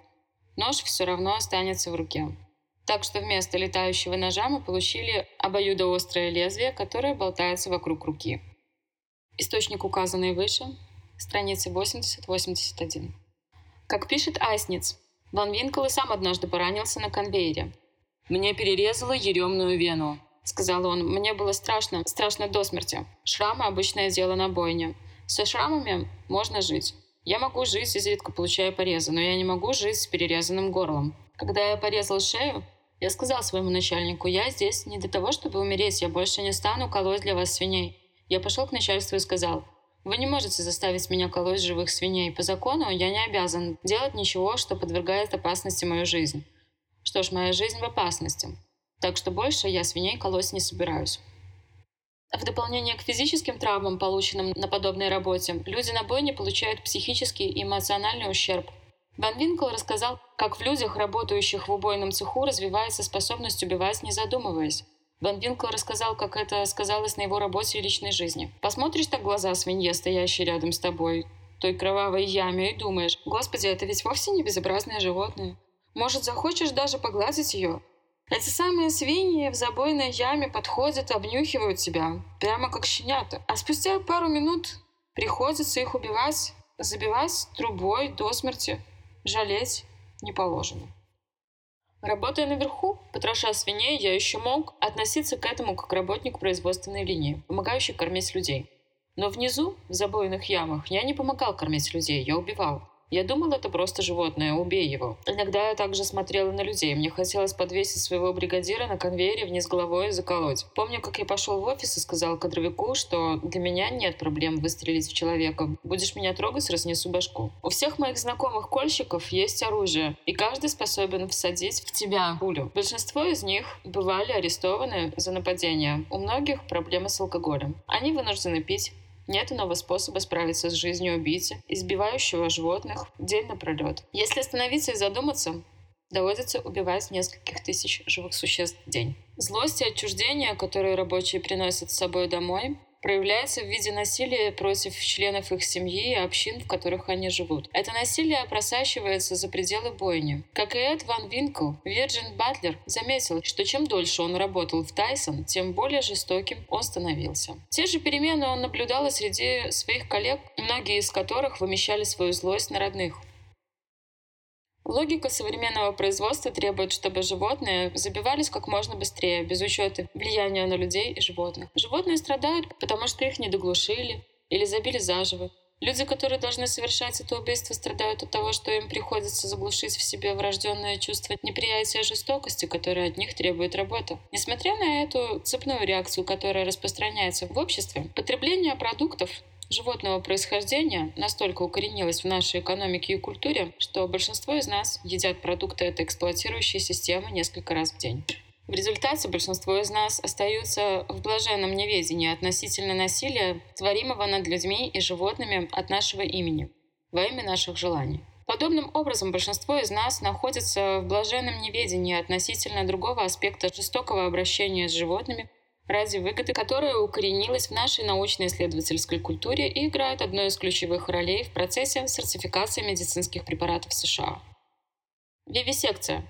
нож все равно останется в руке. Так что вместо летающего ножа мы получили обоюдоострое лезвие, которое болтается вокруг руки. Источник, указанный выше, страницы 80-81. Как пишет Айсниц, Ван Винкл и сам однажды поранился на конвейере. «Мне перерезало еремную вену», — сказал он. «Мне было страшно, страшно до смерти. Шрамы — обычное дело на бойне. Со шрамами можно жить. Я могу жить, изредка получая порезы, но я не могу жить с перерезанным горлом. Когда я порезал шею, я сказал своему начальнику, я здесь не для того, чтобы умереть, я больше не стану колоть для вас свиней. Я пошел к начальству и сказал, вы не можете заставить меня колоть живых свиней. По закону я не обязан делать ничего, что подвергает опасности мою жизнь. Что ж, моя жизнь в опасности. Так что больше я свиней колоть не собираюсь. В дополнение к физическим травмам, полученным на подобной работе, люди на бойне получают психический и эмоциональный ущерб. Ван Винкл рассказал, как в людях, работающих в убойном цеху, развивается способность убивать, не задумываясь. Ван Винкл рассказал, как это сказалось на его работе и личной жизни. Посмотришь так глаза свинье, стоящей рядом с тобой, той кровавой яме, и думаешь, «Господи, это ведь вовсе не безобразное животное. Может, захочешь даже погладить ее, эти самые свиньи в забойной яме подходят, обнюхивают тебя, прямо как щенята. А спустя пару минут приходится их убивать, забивать трубой до смерти. Жалеть не положено. Работая наверху, потроша свиней, я еще мог относиться к этому как работник производственной линии, помогающий кормить людей. Но внизу, в забойных ямах, я не помогал кормить людей, я убивал. Я думал, это просто животное, убей его. Иногда я также смотрела на людей. Мне хотелось подвесить своего бригадира на конвейере вниз головой и заколоть. Помню, как я пошел в офис и сказал кадровику, что для меня нет проблем выстрелить в человека. Будешь меня трогать, разнесу башку. У всех моих знакомых кольщиков есть оружие, и каждый способен всадить в тебя пулю. Большинство из них бывали арестованы за нападение. У многих проблемы с алкоголем. Они вынуждены пить, нет иного способа справиться с жизнью убийцы, избивающего животных день напролет. Если остановиться и задуматься, доводится убивать нескольких тысяч живых существ в день. Злость и отчуждение, которые рабочие приносят с собой домой, проявляется в виде насилия против членов их семьи и общин, в которых они живут. Это насилие просачивается за пределы бойни. Как и Эд Ван Винкл, Вирджин Батлер заметил, что чем дольше он работал в Тайсон, тем более жестоким он становился. Те же перемены он наблюдал и среди своих коллег, многие из которых вымещали свою злость на родных. Логика современного производства требует, чтобы животные забивались как можно быстрее, без учета влияния на людей и животных. Животные страдают, потому что их не доглушили или забили заживо. Люди, которые должны совершать это убийство, страдают от того, что им приходится заглушить в себе врожденное чувство неприятия жестокости, которое от них требует работа. Несмотря на эту цепную реакцию, которая распространяется в обществе, потребление продуктов животного происхождения настолько укоренилось в нашей экономике и культуре, что большинство из нас едят продукты этой эксплуатирующей системы несколько раз в день. В результате большинство из нас остаются в блаженном неведении относительно насилия, творимого над людьми и животными от нашего имени, во имя наших желаний. Подобным образом большинство из нас находится в блаженном неведении относительно другого аспекта жестокого обращения с животными, ради выгоды, которая укоренилась в нашей научно-исследовательской культуре и играет одну из ключевых ролей в процессе сертификации медицинских препаратов США. Вивисекция.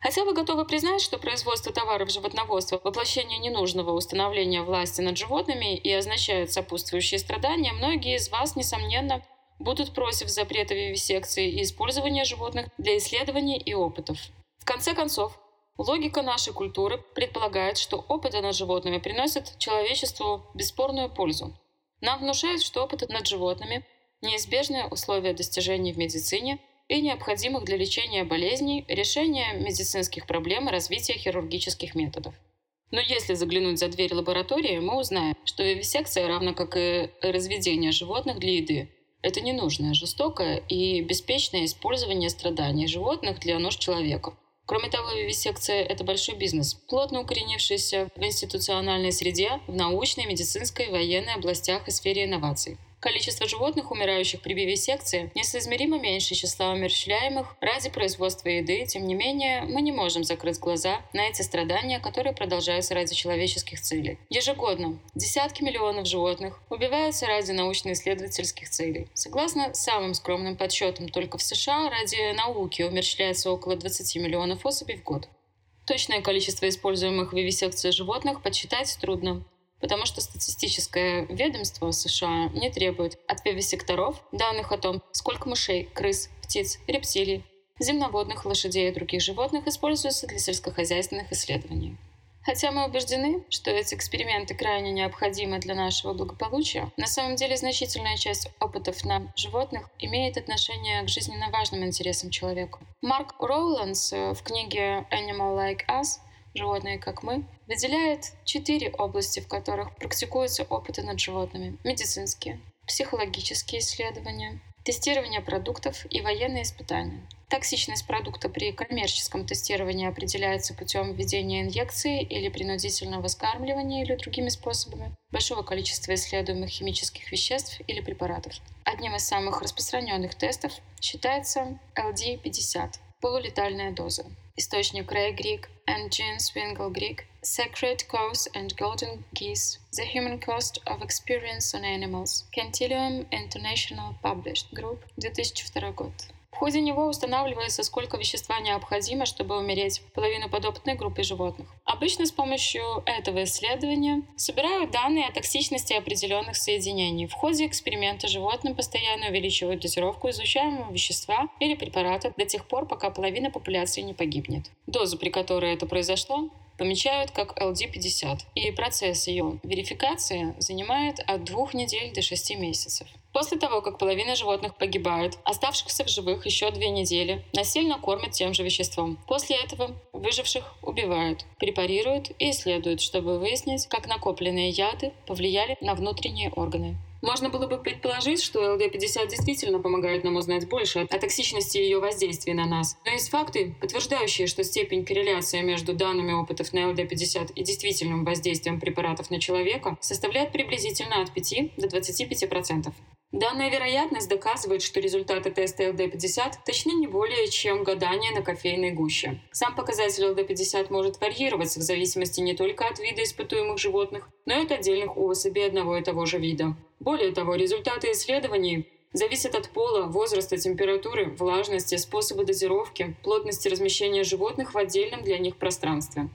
Хотя вы готовы признать, что производство товаров животноводства – воплощение ненужного установления власти над животными и означает сопутствующие страдания, многие из вас, несомненно, будут против запрета вивисекции и использования животных для исследований и опытов. В конце концов, Логика нашей культуры предполагает, что опыты над животными приносят человечеству бесспорную пользу. Нам внушают, что опыты над животными – неизбежное условие достижений в медицине и необходимых для лечения болезней, решения медицинских проблем и развития хирургических методов. Но если заглянуть за дверь лаборатории, мы узнаем, что вивисекция, равно как и разведение животных для еды, это ненужное, жестокое и беспечное использование страданий животных для нужд человека – Кроме того, вивисекция – это большой бизнес, плотно укоренившийся в институциональной среде, в научной, медицинской, военной областях и сфере инноваций. Количество животных, умирающих при вивисекции, несоизмеримо меньше числа умерщвляемых ради производства еды. Тем не менее, мы не можем закрыть глаза на эти страдания, которые продолжаются ради человеческих целей. Ежегодно десятки миллионов животных убиваются ради научно-исследовательских целей. Согласно самым скромным подсчетам, только в США ради науки умерщвляется около 20 миллионов особей в год. Точное количество используемых в вивисекции животных подсчитать трудно потому что статистическое ведомство США не требует от вивисекторов данных о том, сколько мышей, крыс, птиц, рептилий, земноводных, лошадей и других животных используется для сельскохозяйственных исследований. Хотя мы убеждены, что эти эксперименты крайне необходимы для нашего благополучия, на самом деле значительная часть опытов на животных имеет отношение к жизненно важным интересам человека. Марк Роуландс э, в книге Animal Like Us животные как мы, выделяет четыре области, в которых практикуются опыты над животными. Медицинские, психологические исследования, тестирование продуктов и военные испытания. Токсичность продукта при коммерческом тестировании определяется путем введения инъекции или принудительного скармливания или другими способами, большого количества исследуемых химических веществ или препаратов. Одним из самых распространенных тестов считается LD-50 – полулетальная доза. Источник Ray Greek and Jean Swingle Greek, Sacred Cows and Golden Geese, The Human Cost of Experience on Animals, Cantilium International Published Group, 2002 год. Ходе него устанавливается, сколько вещества необходимо, чтобы умереть половину подопытной группы животных. Обычно с помощью этого исследования собирают данные о токсичности определенных соединений. В ходе эксперимента животным постоянно увеличивают дозировку изучаемого вещества или препарата до тех пор, пока половина популяции не погибнет. Доза, при которой это произошло, помечают как LD50, и процесс ее верификации занимает от двух недель до шести месяцев. После того, как половина животных погибает, оставшихся в живых еще две недели насильно кормят тем же веществом. После этого выживших убивают, препарируют и исследуют, чтобы выяснить, как накопленные яды повлияли на внутренние органы. Можно было бы предположить, что ЛД-50 действительно помогает нам узнать больше о токсичности ее воздействия на нас. Но есть факты, подтверждающие, что степень корреляции между данными опытов на ЛД-50 и действительным воздействием препаратов на человека составляет приблизительно от 5 до 25%. Данная вероятность доказывает, что результаты теста ЛД-50 точны не более, чем гадание на кофейной гуще. Сам показатель ЛД-50 может варьироваться в зависимости не только от вида испытуемых животных, но и от отдельных особей одного и того же вида. Более того, результаты исследований зависят от пола, возраста, температуры, влажности, способа дозировки, плотности размещения животных в отдельном для них пространстве.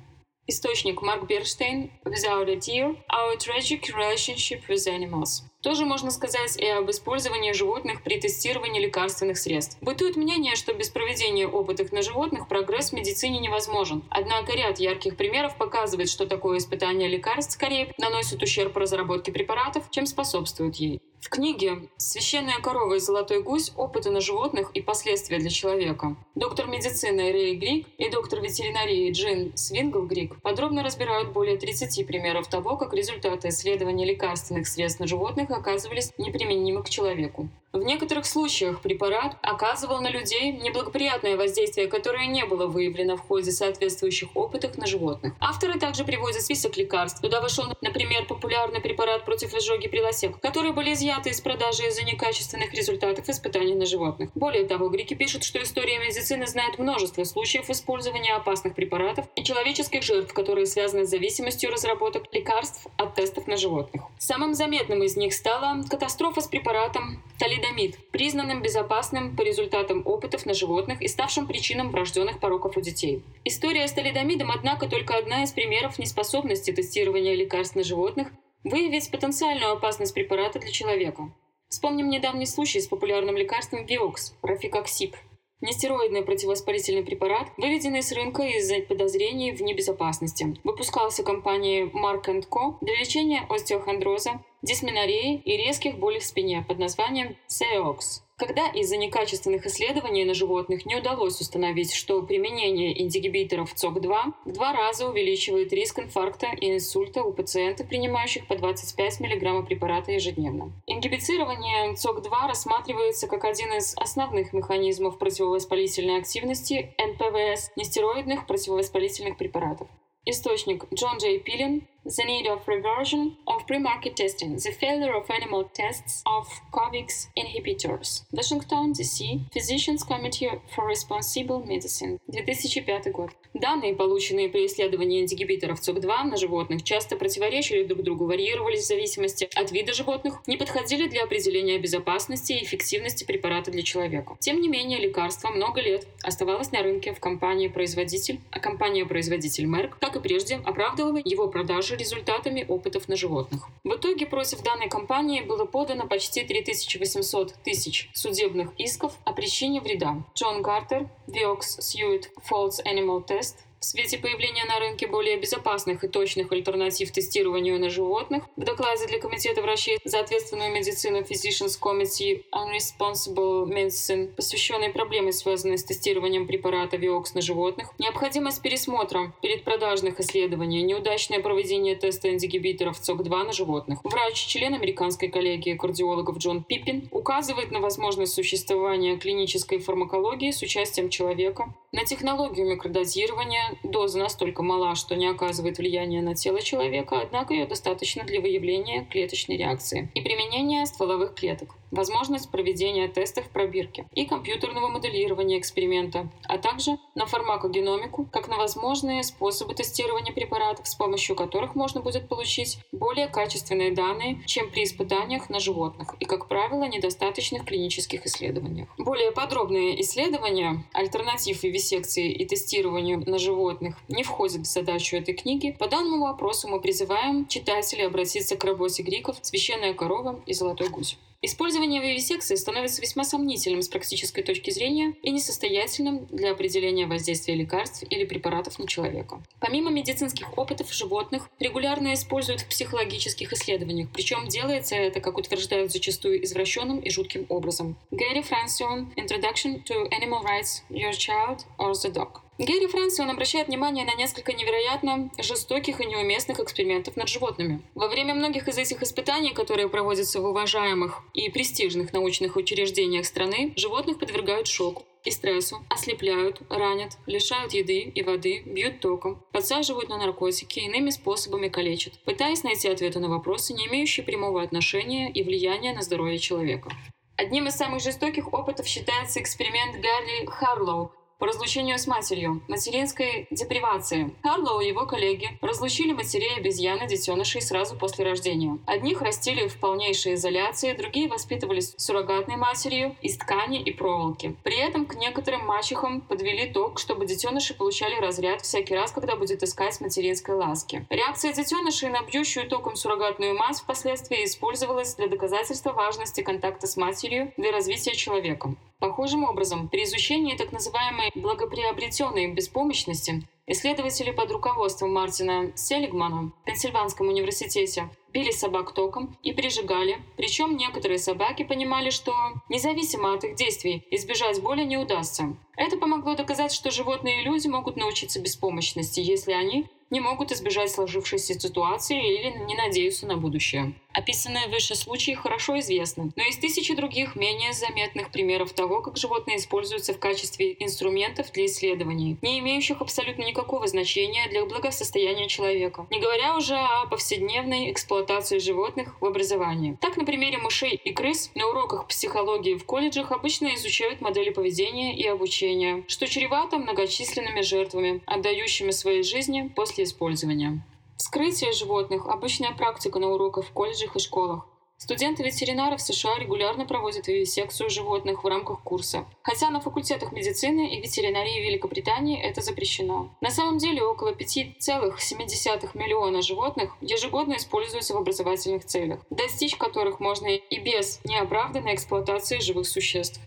Источник Марк Берштейн «Without a deer, our tragic relationship with animals». Тоже можно сказать и об использовании животных при тестировании лекарственных средств. Бытует мнение, что без проведения опытов на животных прогресс в медицине невозможен. Однако ряд ярких примеров показывает, что такое испытание лекарств скорее наносит ущерб разработке препаратов, чем способствует ей. В книге «Священная корова и золотой гусь. Опыты на животных и последствия для человека» доктор медицины Рэй Грик и доктор ветеринарии Джин Свингл Грик подробно разбирают более 30 примеров того, как результаты исследования лекарственных средств на животных оказывались неприменимы к человеку. В некоторых случаях препарат оказывал на людей неблагоприятное воздействие, которое не было выявлено в ходе соответствующих опытов на животных. Авторы также приводят список лекарств. Туда вошел, например, популярный препарат против изжоги прилосек, которые были изъяты из продажи из-за некачественных результатов испытаний на животных. Более того, греки пишут, что история медицины знает множество случаев использования опасных препаратов и человеческих жертв, которые связаны с зависимостью разработок лекарств от тестов на животных. Самым заметным из них стала катастрофа с препаратом талидомид талидомид, признанным безопасным по результатам опытов на животных и ставшим причиной врожденных пороков у детей. История с талидомидом, однако, только одна из примеров неспособности тестирования лекарств на животных выявить потенциальную опасность препарата для человека. Вспомним недавний случай с популярным лекарством Vioxx, рофекоксиб, Нестероидный противовоспалительный препарат, выведенный с рынка из-за подозрений в небезопасности. Выпускался компанией Merck & Co. для лечения остеохондроза, дисменореи и резких болей в спине под названием Ceoxx. Когда из-за некачественных исследований на животных не удалось установить, что применение ингибиторов ЦОГ-2 в два раза увеличивает риск инфаркта и инсульта у пациентов, принимающих по 25 мг препарата ежедневно. Ингибицирование ЦОК-2 рассматривается как один из основных механизмов противовоспалительной активности НПВС нестероидных противовоспалительных препаратов. Источник Джон Джей Пилин, the need of reversion of pre-market testing, the failure of animal tests of COVIX inhibitors. Washington, D.C. Physicians Committee for Responsible Medicine. 2005 год. Данные, полученные при исследовании ингибиторов ЦОК-2 на животных, часто противоречили друг другу, варьировались в зависимости от вида животных, не подходили для определения безопасности и эффективности препарата для человека. Тем не менее, лекарство много лет оставалось на рынке в компании-производитель, а компания-производитель Merck, как и прежде, оправдывала его продажи также результатами опытов на животных. В итоге против данной компании было подано почти 3800 тысяч судебных исков о причине вреда. Джон Гартер, Vioxx Suit False Animal Test, в свете появления на рынке более безопасных и точных альтернатив тестированию на животных, в докладе для Комитета врачей за ответственную медицину Physicians Committee on Responsible Medicine, посвященной проблеме, связанной с тестированием препарата Виокс на животных, необходимость пересмотра предпродажных исследований, неудачное проведение теста ингибиторов ЦОК-2 на животных. Врач, член американской коллегии кардиологов Джон Пиппин, указывает на возможность существования клинической фармакологии с участием человека, на технологию микродозирования, доза настолько мала, что не оказывает влияния на тело человека, однако ее достаточно для выявления клеточной реакции и применения стволовых клеток возможность проведения тестов пробирки и компьютерного моделирования эксперимента, а также на фармакогеномику, как на возможные способы тестирования препаратов, с помощью которых можно будет получить более качественные данные, чем при испытаниях на животных и, как правило, недостаточных клинических исследованиях. Более подробные исследования альтернатив вивисекции и тестированию на животных не входят в задачу этой книги. По данному вопросу мы призываем читателей обратиться к работе Гриков «Священная корова и золотой гусь». Использование вивисекции становится весьма сомнительным с практической точки зрения и несостоятельным для определения воздействия лекарств или препаратов на человека. Помимо медицинских опытов животных регулярно используют в психологических исследованиях, причем делается это, как утверждают зачастую, извращенным и жутким образом. Гэри Франсион Introduction to Animal Rights Your Child or the Dog Гэри Фрэнсон обращает внимание на несколько невероятно жестоких и неуместных экспериментов над животными. Во время многих из этих испытаний, которые проводятся в уважаемых и престижных научных учреждениях страны, животных подвергают шоку и стрессу, ослепляют, ранят, лишают еды и воды, бьют током, подсаживают на наркотики, иными способами калечат, пытаясь найти ответы на вопросы, не имеющие прямого отношения и влияния на здоровье человека. Одним из самых жестоких опытов считается эксперимент Гарри Харлоу, по разлучению с матерью, материнской депривации. Карло и его коллеги разлучили матерей обезьяны детенышей сразу после рождения. Одних растили в полнейшей изоляции, другие воспитывались суррогатной матерью из ткани и проволоки. При этом к некоторым мачехам подвели ток, чтобы детеныши получали разряд всякий раз, когда будет искать материнской ласки. Реакция детенышей на бьющую током суррогатную мать впоследствии использовалась для доказательства важности контакта с матерью для развития человека. Похожим образом, при изучении так называемой благоприобретенной беспомощности исследователи под руководством Мартина Селигмана в Пенсильванском университете били собак током и прижигали, причем некоторые собаки понимали, что, независимо от их действий, избежать боли не удастся. Это помогло доказать, что животные и люди могут научиться беспомощности, если они не могут избежать сложившейся ситуации или не надеются на будущее. Описанные выше случаи хорошо известны, но есть тысячи других менее заметных примеров того, как животные используются в качестве инструментов для исследований, не имеющих абсолютно никакого значения для благосостояния человека, не говоря уже о повседневной эксплуатации животных в образовании. Так, на примере мышей и крыс на уроках психологии в колледжах обычно изучают модели поведения и обучения, что чревато многочисленными жертвами, отдающими свои жизни после использования. Вскрытие животных – обычная практика на уроках в колледжах и школах. Студенты ветеринаров США регулярно проводят вивисекцию животных в рамках курса, хотя на факультетах медицины и ветеринарии Великобритании это запрещено. На самом деле около 5,7 миллиона животных ежегодно используются в образовательных целях, достичь которых можно и без неоправданной эксплуатации живых существ.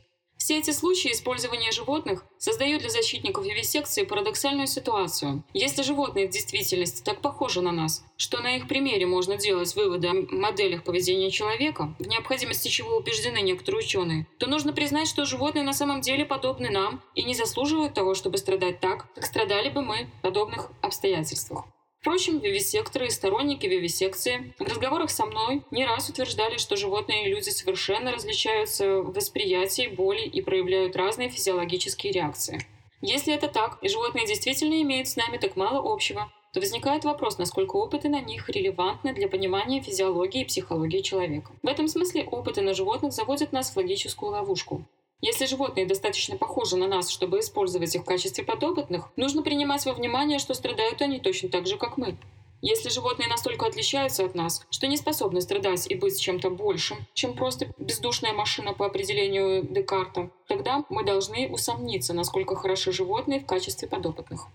Все эти случаи использования животных создают для защитников вивисекции парадоксальную ситуацию. Если животные в действительности так похожи на нас, что на их примере можно делать выводы о моделях поведения человека, в необходимости чего убеждены некоторые ученые, то нужно признать, что животные на самом деле подобны нам и не заслуживают того, чтобы страдать так, как страдали бы мы в подобных обстоятельствах. Впрочем, вивисекторы и сторонники вивисекции в разговорах со мной не раз утверждали, что животные и люди совершенно различаются в восприятии боли и проявляют разные физиологические реакции. Если это так, и животные действительно имеют с нами так мало общего, то возникает вопрос, насколько опыты на них релевантны для понимания физиологии и психологии человека. В этом смысле опыты на животных заводят нас в логическую ловушку. Если животные достаточно похожи на нас, чтобы использовать их в качестве подопытных, нужно принимать во внимание, что страдают они точно так же, как мы. Если животные настолько отличаются от нас, что не способны страдать и быть чем-то большим, чем просто бездушная машина по определению Декарта, тогда мы должны усомниться, насколько хороши животные в качестве подопытных.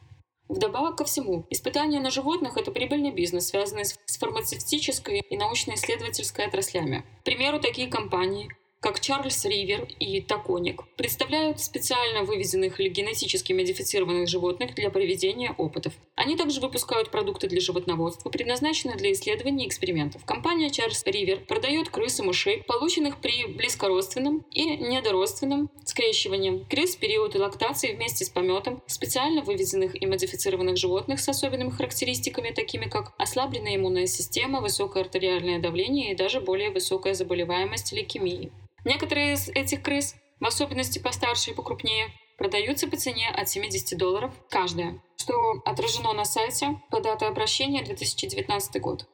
Вдобавок ко всему, испытания на животных – это прибыльный бизнес, связанный с фармацевтической и научно-исследовательской отраслями. К примеру, такие компании, как Чарльз Ривер и Токоник, представляют специально выведенных или генетически модифицированных животных для проведения опытов. Они также выпускают продукты для животноводства, предназначенные для исследований и экспериментов. Компания Чарльз Ривер продает крыс и мышей, полученных при близкородственном и недородственном скрещивании. Крыс в период лактации вместе с пометом специально выведенных и модифицированных животных с особенными характеристиками, такими как ослабленная иммунная система, высокое артериальное давление и даже более высокая заболеваемость лейкемии. Некоторые из этих крыс, в особенности постарше и покрупнее, продаются по цене от 70 долларов каждая, что отражено на сайте по дате обращения 2019 год.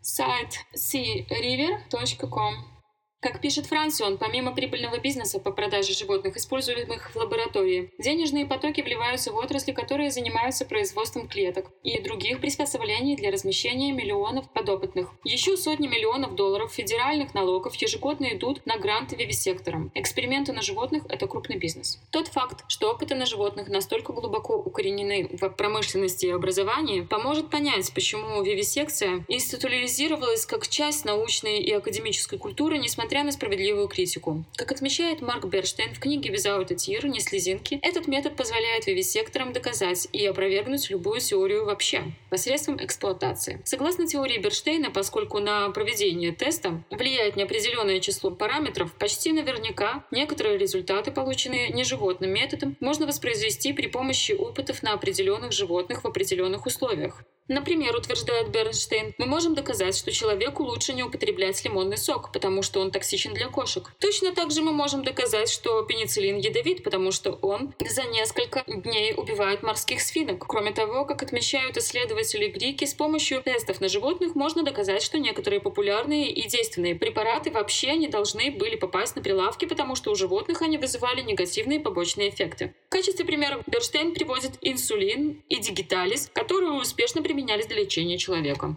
Сайт seariver.com как пишет Франсион, помимо прибыльного бизнеса по продаже животных, используемых в лаборатории, денежные потоки вливаются в отрасли, которые занимаются производством клеток и других приспособлений для размещения миллионов подопытных. Еще сотни миллионов долларов федеральных налогов ежегодно идут на гранты вивисекторам. Эксперименты на животных – это крупный бизнес. Тот факт, что опыты на животных настолько глубоко укоренены в промышленности и образовании, поможет понять, почему вивисекция институализировалась как часть научной и академической культуры, несмотря несмотря на справедливую критику. Как отмечает Марк Берштейн в книге «Without a tear» «Не слезинки», этот метод позволяет вивисекторам доказать и опровергнуть любую теорию вообще посредством эксплуатации. Согласно теории Берштейна, поскольку на проведение теста влияет неопределенное число параметров, почти наверняка некоторые результаты, полученные неживотным методом, можно воспроизвести при помощи опытов на определенных животных в определенных условиях. Например, утверждает Бернштейн, мы можем доказать, что человеку лучше не употреблять лимонный сок, потому что он токсичен для кошек. Точно так же мы можем доказать, что пенициллин ядовит, потому что он за несколько дней убивает морских свинок. Кроме того, как отмечают исследователи Грики, с помощью тестов на животных можно доказать, что некоторые популярные и действенные препараты вообще не должны были попасть на прилавки, потому что у животных они вызывали негативные побочные эффекты. В качестве примера Берштейн приводит инсулин и дигиталис, которые успешно применяют применялись для лечения человека.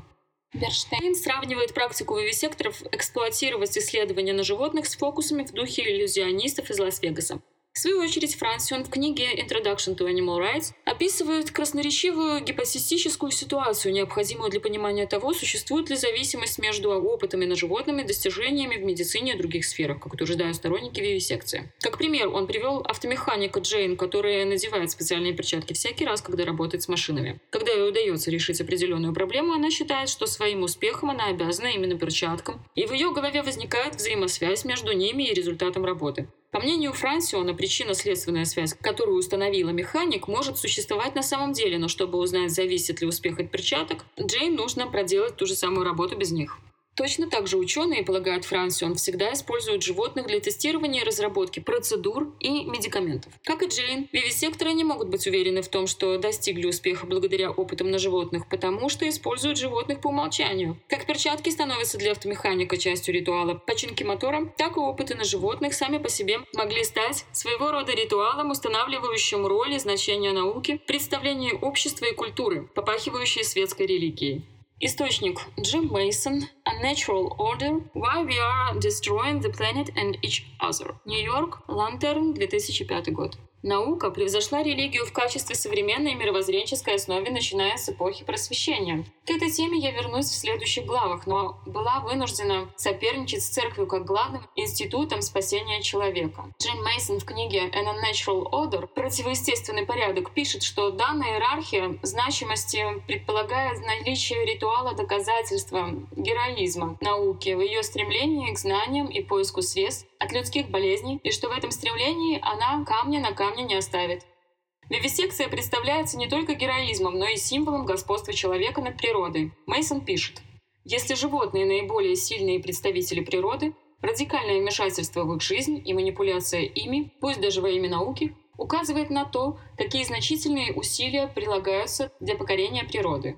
Берштейн сравнивает практику вивисекторов эксплуатировать исследования на животных с фокусами в духе иллюзионистов из Лас-Вегаса. В свою очередь, Франсион в книге Introduction to Animal Rights описывает красноречивую гипотетическую ситуацию, необходимую для понимания того, существует ли зависимость между опытами на животными и достижениями в медицине и других сферах, как утверждают сторонники вивисекции. Как пример, он привел автомеханика Джейн, которая надевает специальные перчатки всякий раз, когда работает с машинами. Когда ей удается решить определенную проблему, она считает, что своим успехом она обязана именно перчаткам, и в ее голове возникает взаимосвязь между ними и результатом работы. По мнению Франсиона, причинно-следственная связь, которую установила механик, может существовать на самом деле, но чтобы узнать, зависит ли успех от перчаток, Джейн нужно проделать ту же самую работу без них. Точно так же ученые, полагают Франсион, всегда используют животных для тестирования и разработки процедур и медикаментов. Как и Джейн, вивисекторы не могут быть уверены в том, что достигли успеха благодаря опытам на животных, потому что используют животных по умолчанию. Как перчатки становятся для автомеханика частью ритуала починки мотора, так и опыты на животных сами по себе могли стать своего рода ритуалом, устанавливающим и значение науки в представлении общества и культуры, попахивающей светской религией. Источник Джим Мейсон A Natural Order Why We Are Destroying the Planet and Each Other. Нью-Йорк, Лантерн, 2005 год. Наука превзошла религию в качестве современной мировоззренческой основы, начиная с эпохи просвещения. К этой теме я вернусь в следующих главах, но была вынуждена соперничать с церковью как главным институтом спасения человека. Джейн Мейсон в книге An Unnatural Order «Противоестественный порядок» пишет, что данная иерархия значимости предполагает наличие ритуала доказательства героизма науки в ее стремлении к знаниям и поиску средств от людских болезней, и что в этом стремлении она камня на камне не оставит. Вивисекция представляется не только героизмом, но и символом господства человека над природой. Мейсон пишет, если животные наиболее сильные представители природы, радикальное вмешательство в их жизнь и манипуляция ими, пусть даже во имя науки, указывает на то, какие значительные усилия прилагаются для покорения природы.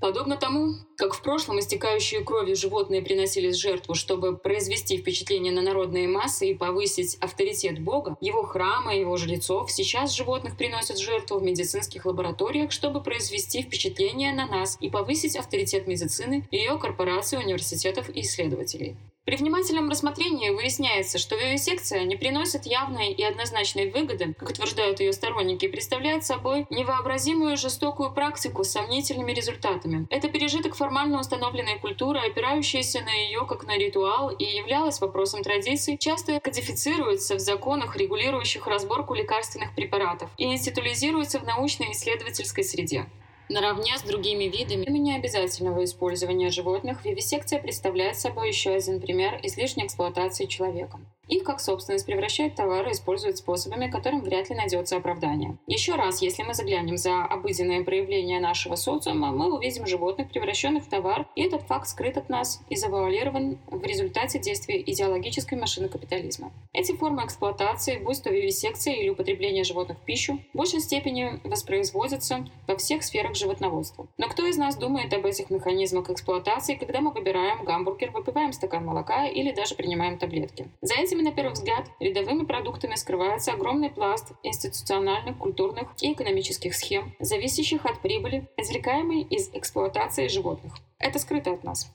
Подобно тому, как в прошлом истекающие кровью животные приносились в жертву, чтобы произвести впечатление на народные массы и повысить авторитет Бога, его храма и его жрецов, сейчас животных приносят в жертву в медицинских лабораториях, чтобы произвести впечатление на нас и повысить авторитет медицины, ее корпораций, университетов и исследователей. При внимательном рассмотрении выясняется, что вивисекция не приносит явной и однозначной выгоды, как утверждают ее сторонники, и представляет собой невообразимую жестокую практику с сомнительными результатами. Это пережиток формально установленной культуры, опирающаяся на ее как на ритуал и являлась вопросом традиций, часто кодифицируется в законах, регулирующих разборку лекарственных препаратов, и институализируется в научной исследовательской среде. Наравне с другими видами необязательного использования животных, вивисекция представляет собой еще один пример излишней эксплуатации человеком. Их как собственность превращают товары используют способами, которым вряд ли найдется оправдание. Еще раз, если мы заглянем за обыденные проявления нашего социума, мы увидим животных, превращенных в товар, и этот факт скрыт от нас и завуалирован в результате действия идеологической машины капитализма. Эти формы эксплуатации, будь то вивисекция или употребление животных в пищу, в большей степени воспроизводятся во всех сферах животноводства. Но кто из нас думает об этих механизмах эксплуатации, когда мы выбираем гамбургер, выпиваем стакан молока или даже принимаем таблетки? За этим этими, на первый взгляд, рядовыми продуктами скрывается огромный пласт институциональных, культурных и экономических схем, зависящих от прибыли, извлекаемой из эксплуатации животных. Это скрыто от нас.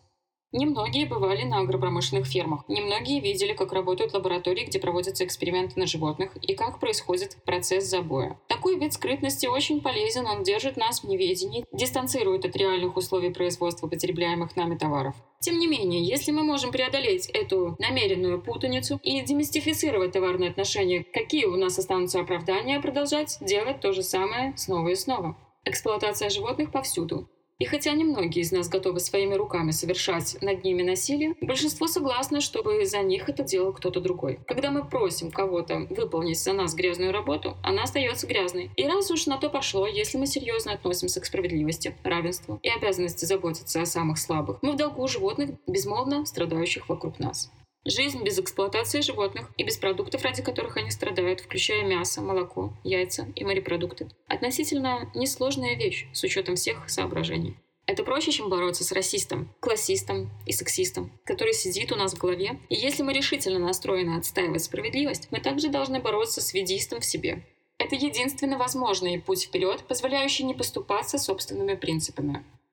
Немногие бывали на агропромышленных фермах. Немногие видели, как работают лаборатории, где проводятся эксперименты на животных и как происходит процесс забоя. Такой вид скрытности очень полезен, он держит нас в неведении, дистанцирует от реальных условий производства потребляемых нами товаров. Тем не менее, если мы можем преодолеть эту намеренную путаницу и демистифицировать товарные отношения, какие у нас останутся оправдания продолжать делать то же самое снова и снова? Эксплуатация животных повсюду. И хотя немногие из нас готовы своими руками совершать над ними насилие, большинство согласно, чтобы за них это делал кто-то другой. Когда мы просим кого-то выполнить за нас грязную работу, она остается грязной. И раз уж на то пошло, если мы серьезно относимся к справедливости, равенству и обязанности заботиться о самых слабых, мы в долгу животных, безмолвно страдающих вокруг нас. Жизнь без эксплуатации животных и без продуктов, ради которых они страдают, включая мясо, молоко, яйца и морепродукты, относительно несложная вещь с учетом всех соображений. Это проще, чем бороться с расистом, классистом и сексистом, который сидит у нас в голове. И если мы решительно настроены отстаивать справедливость, мы также должны бороться с ведистом в себе. Это единственно возможный путь вперед, позволяющий не поступаться собственными принципами.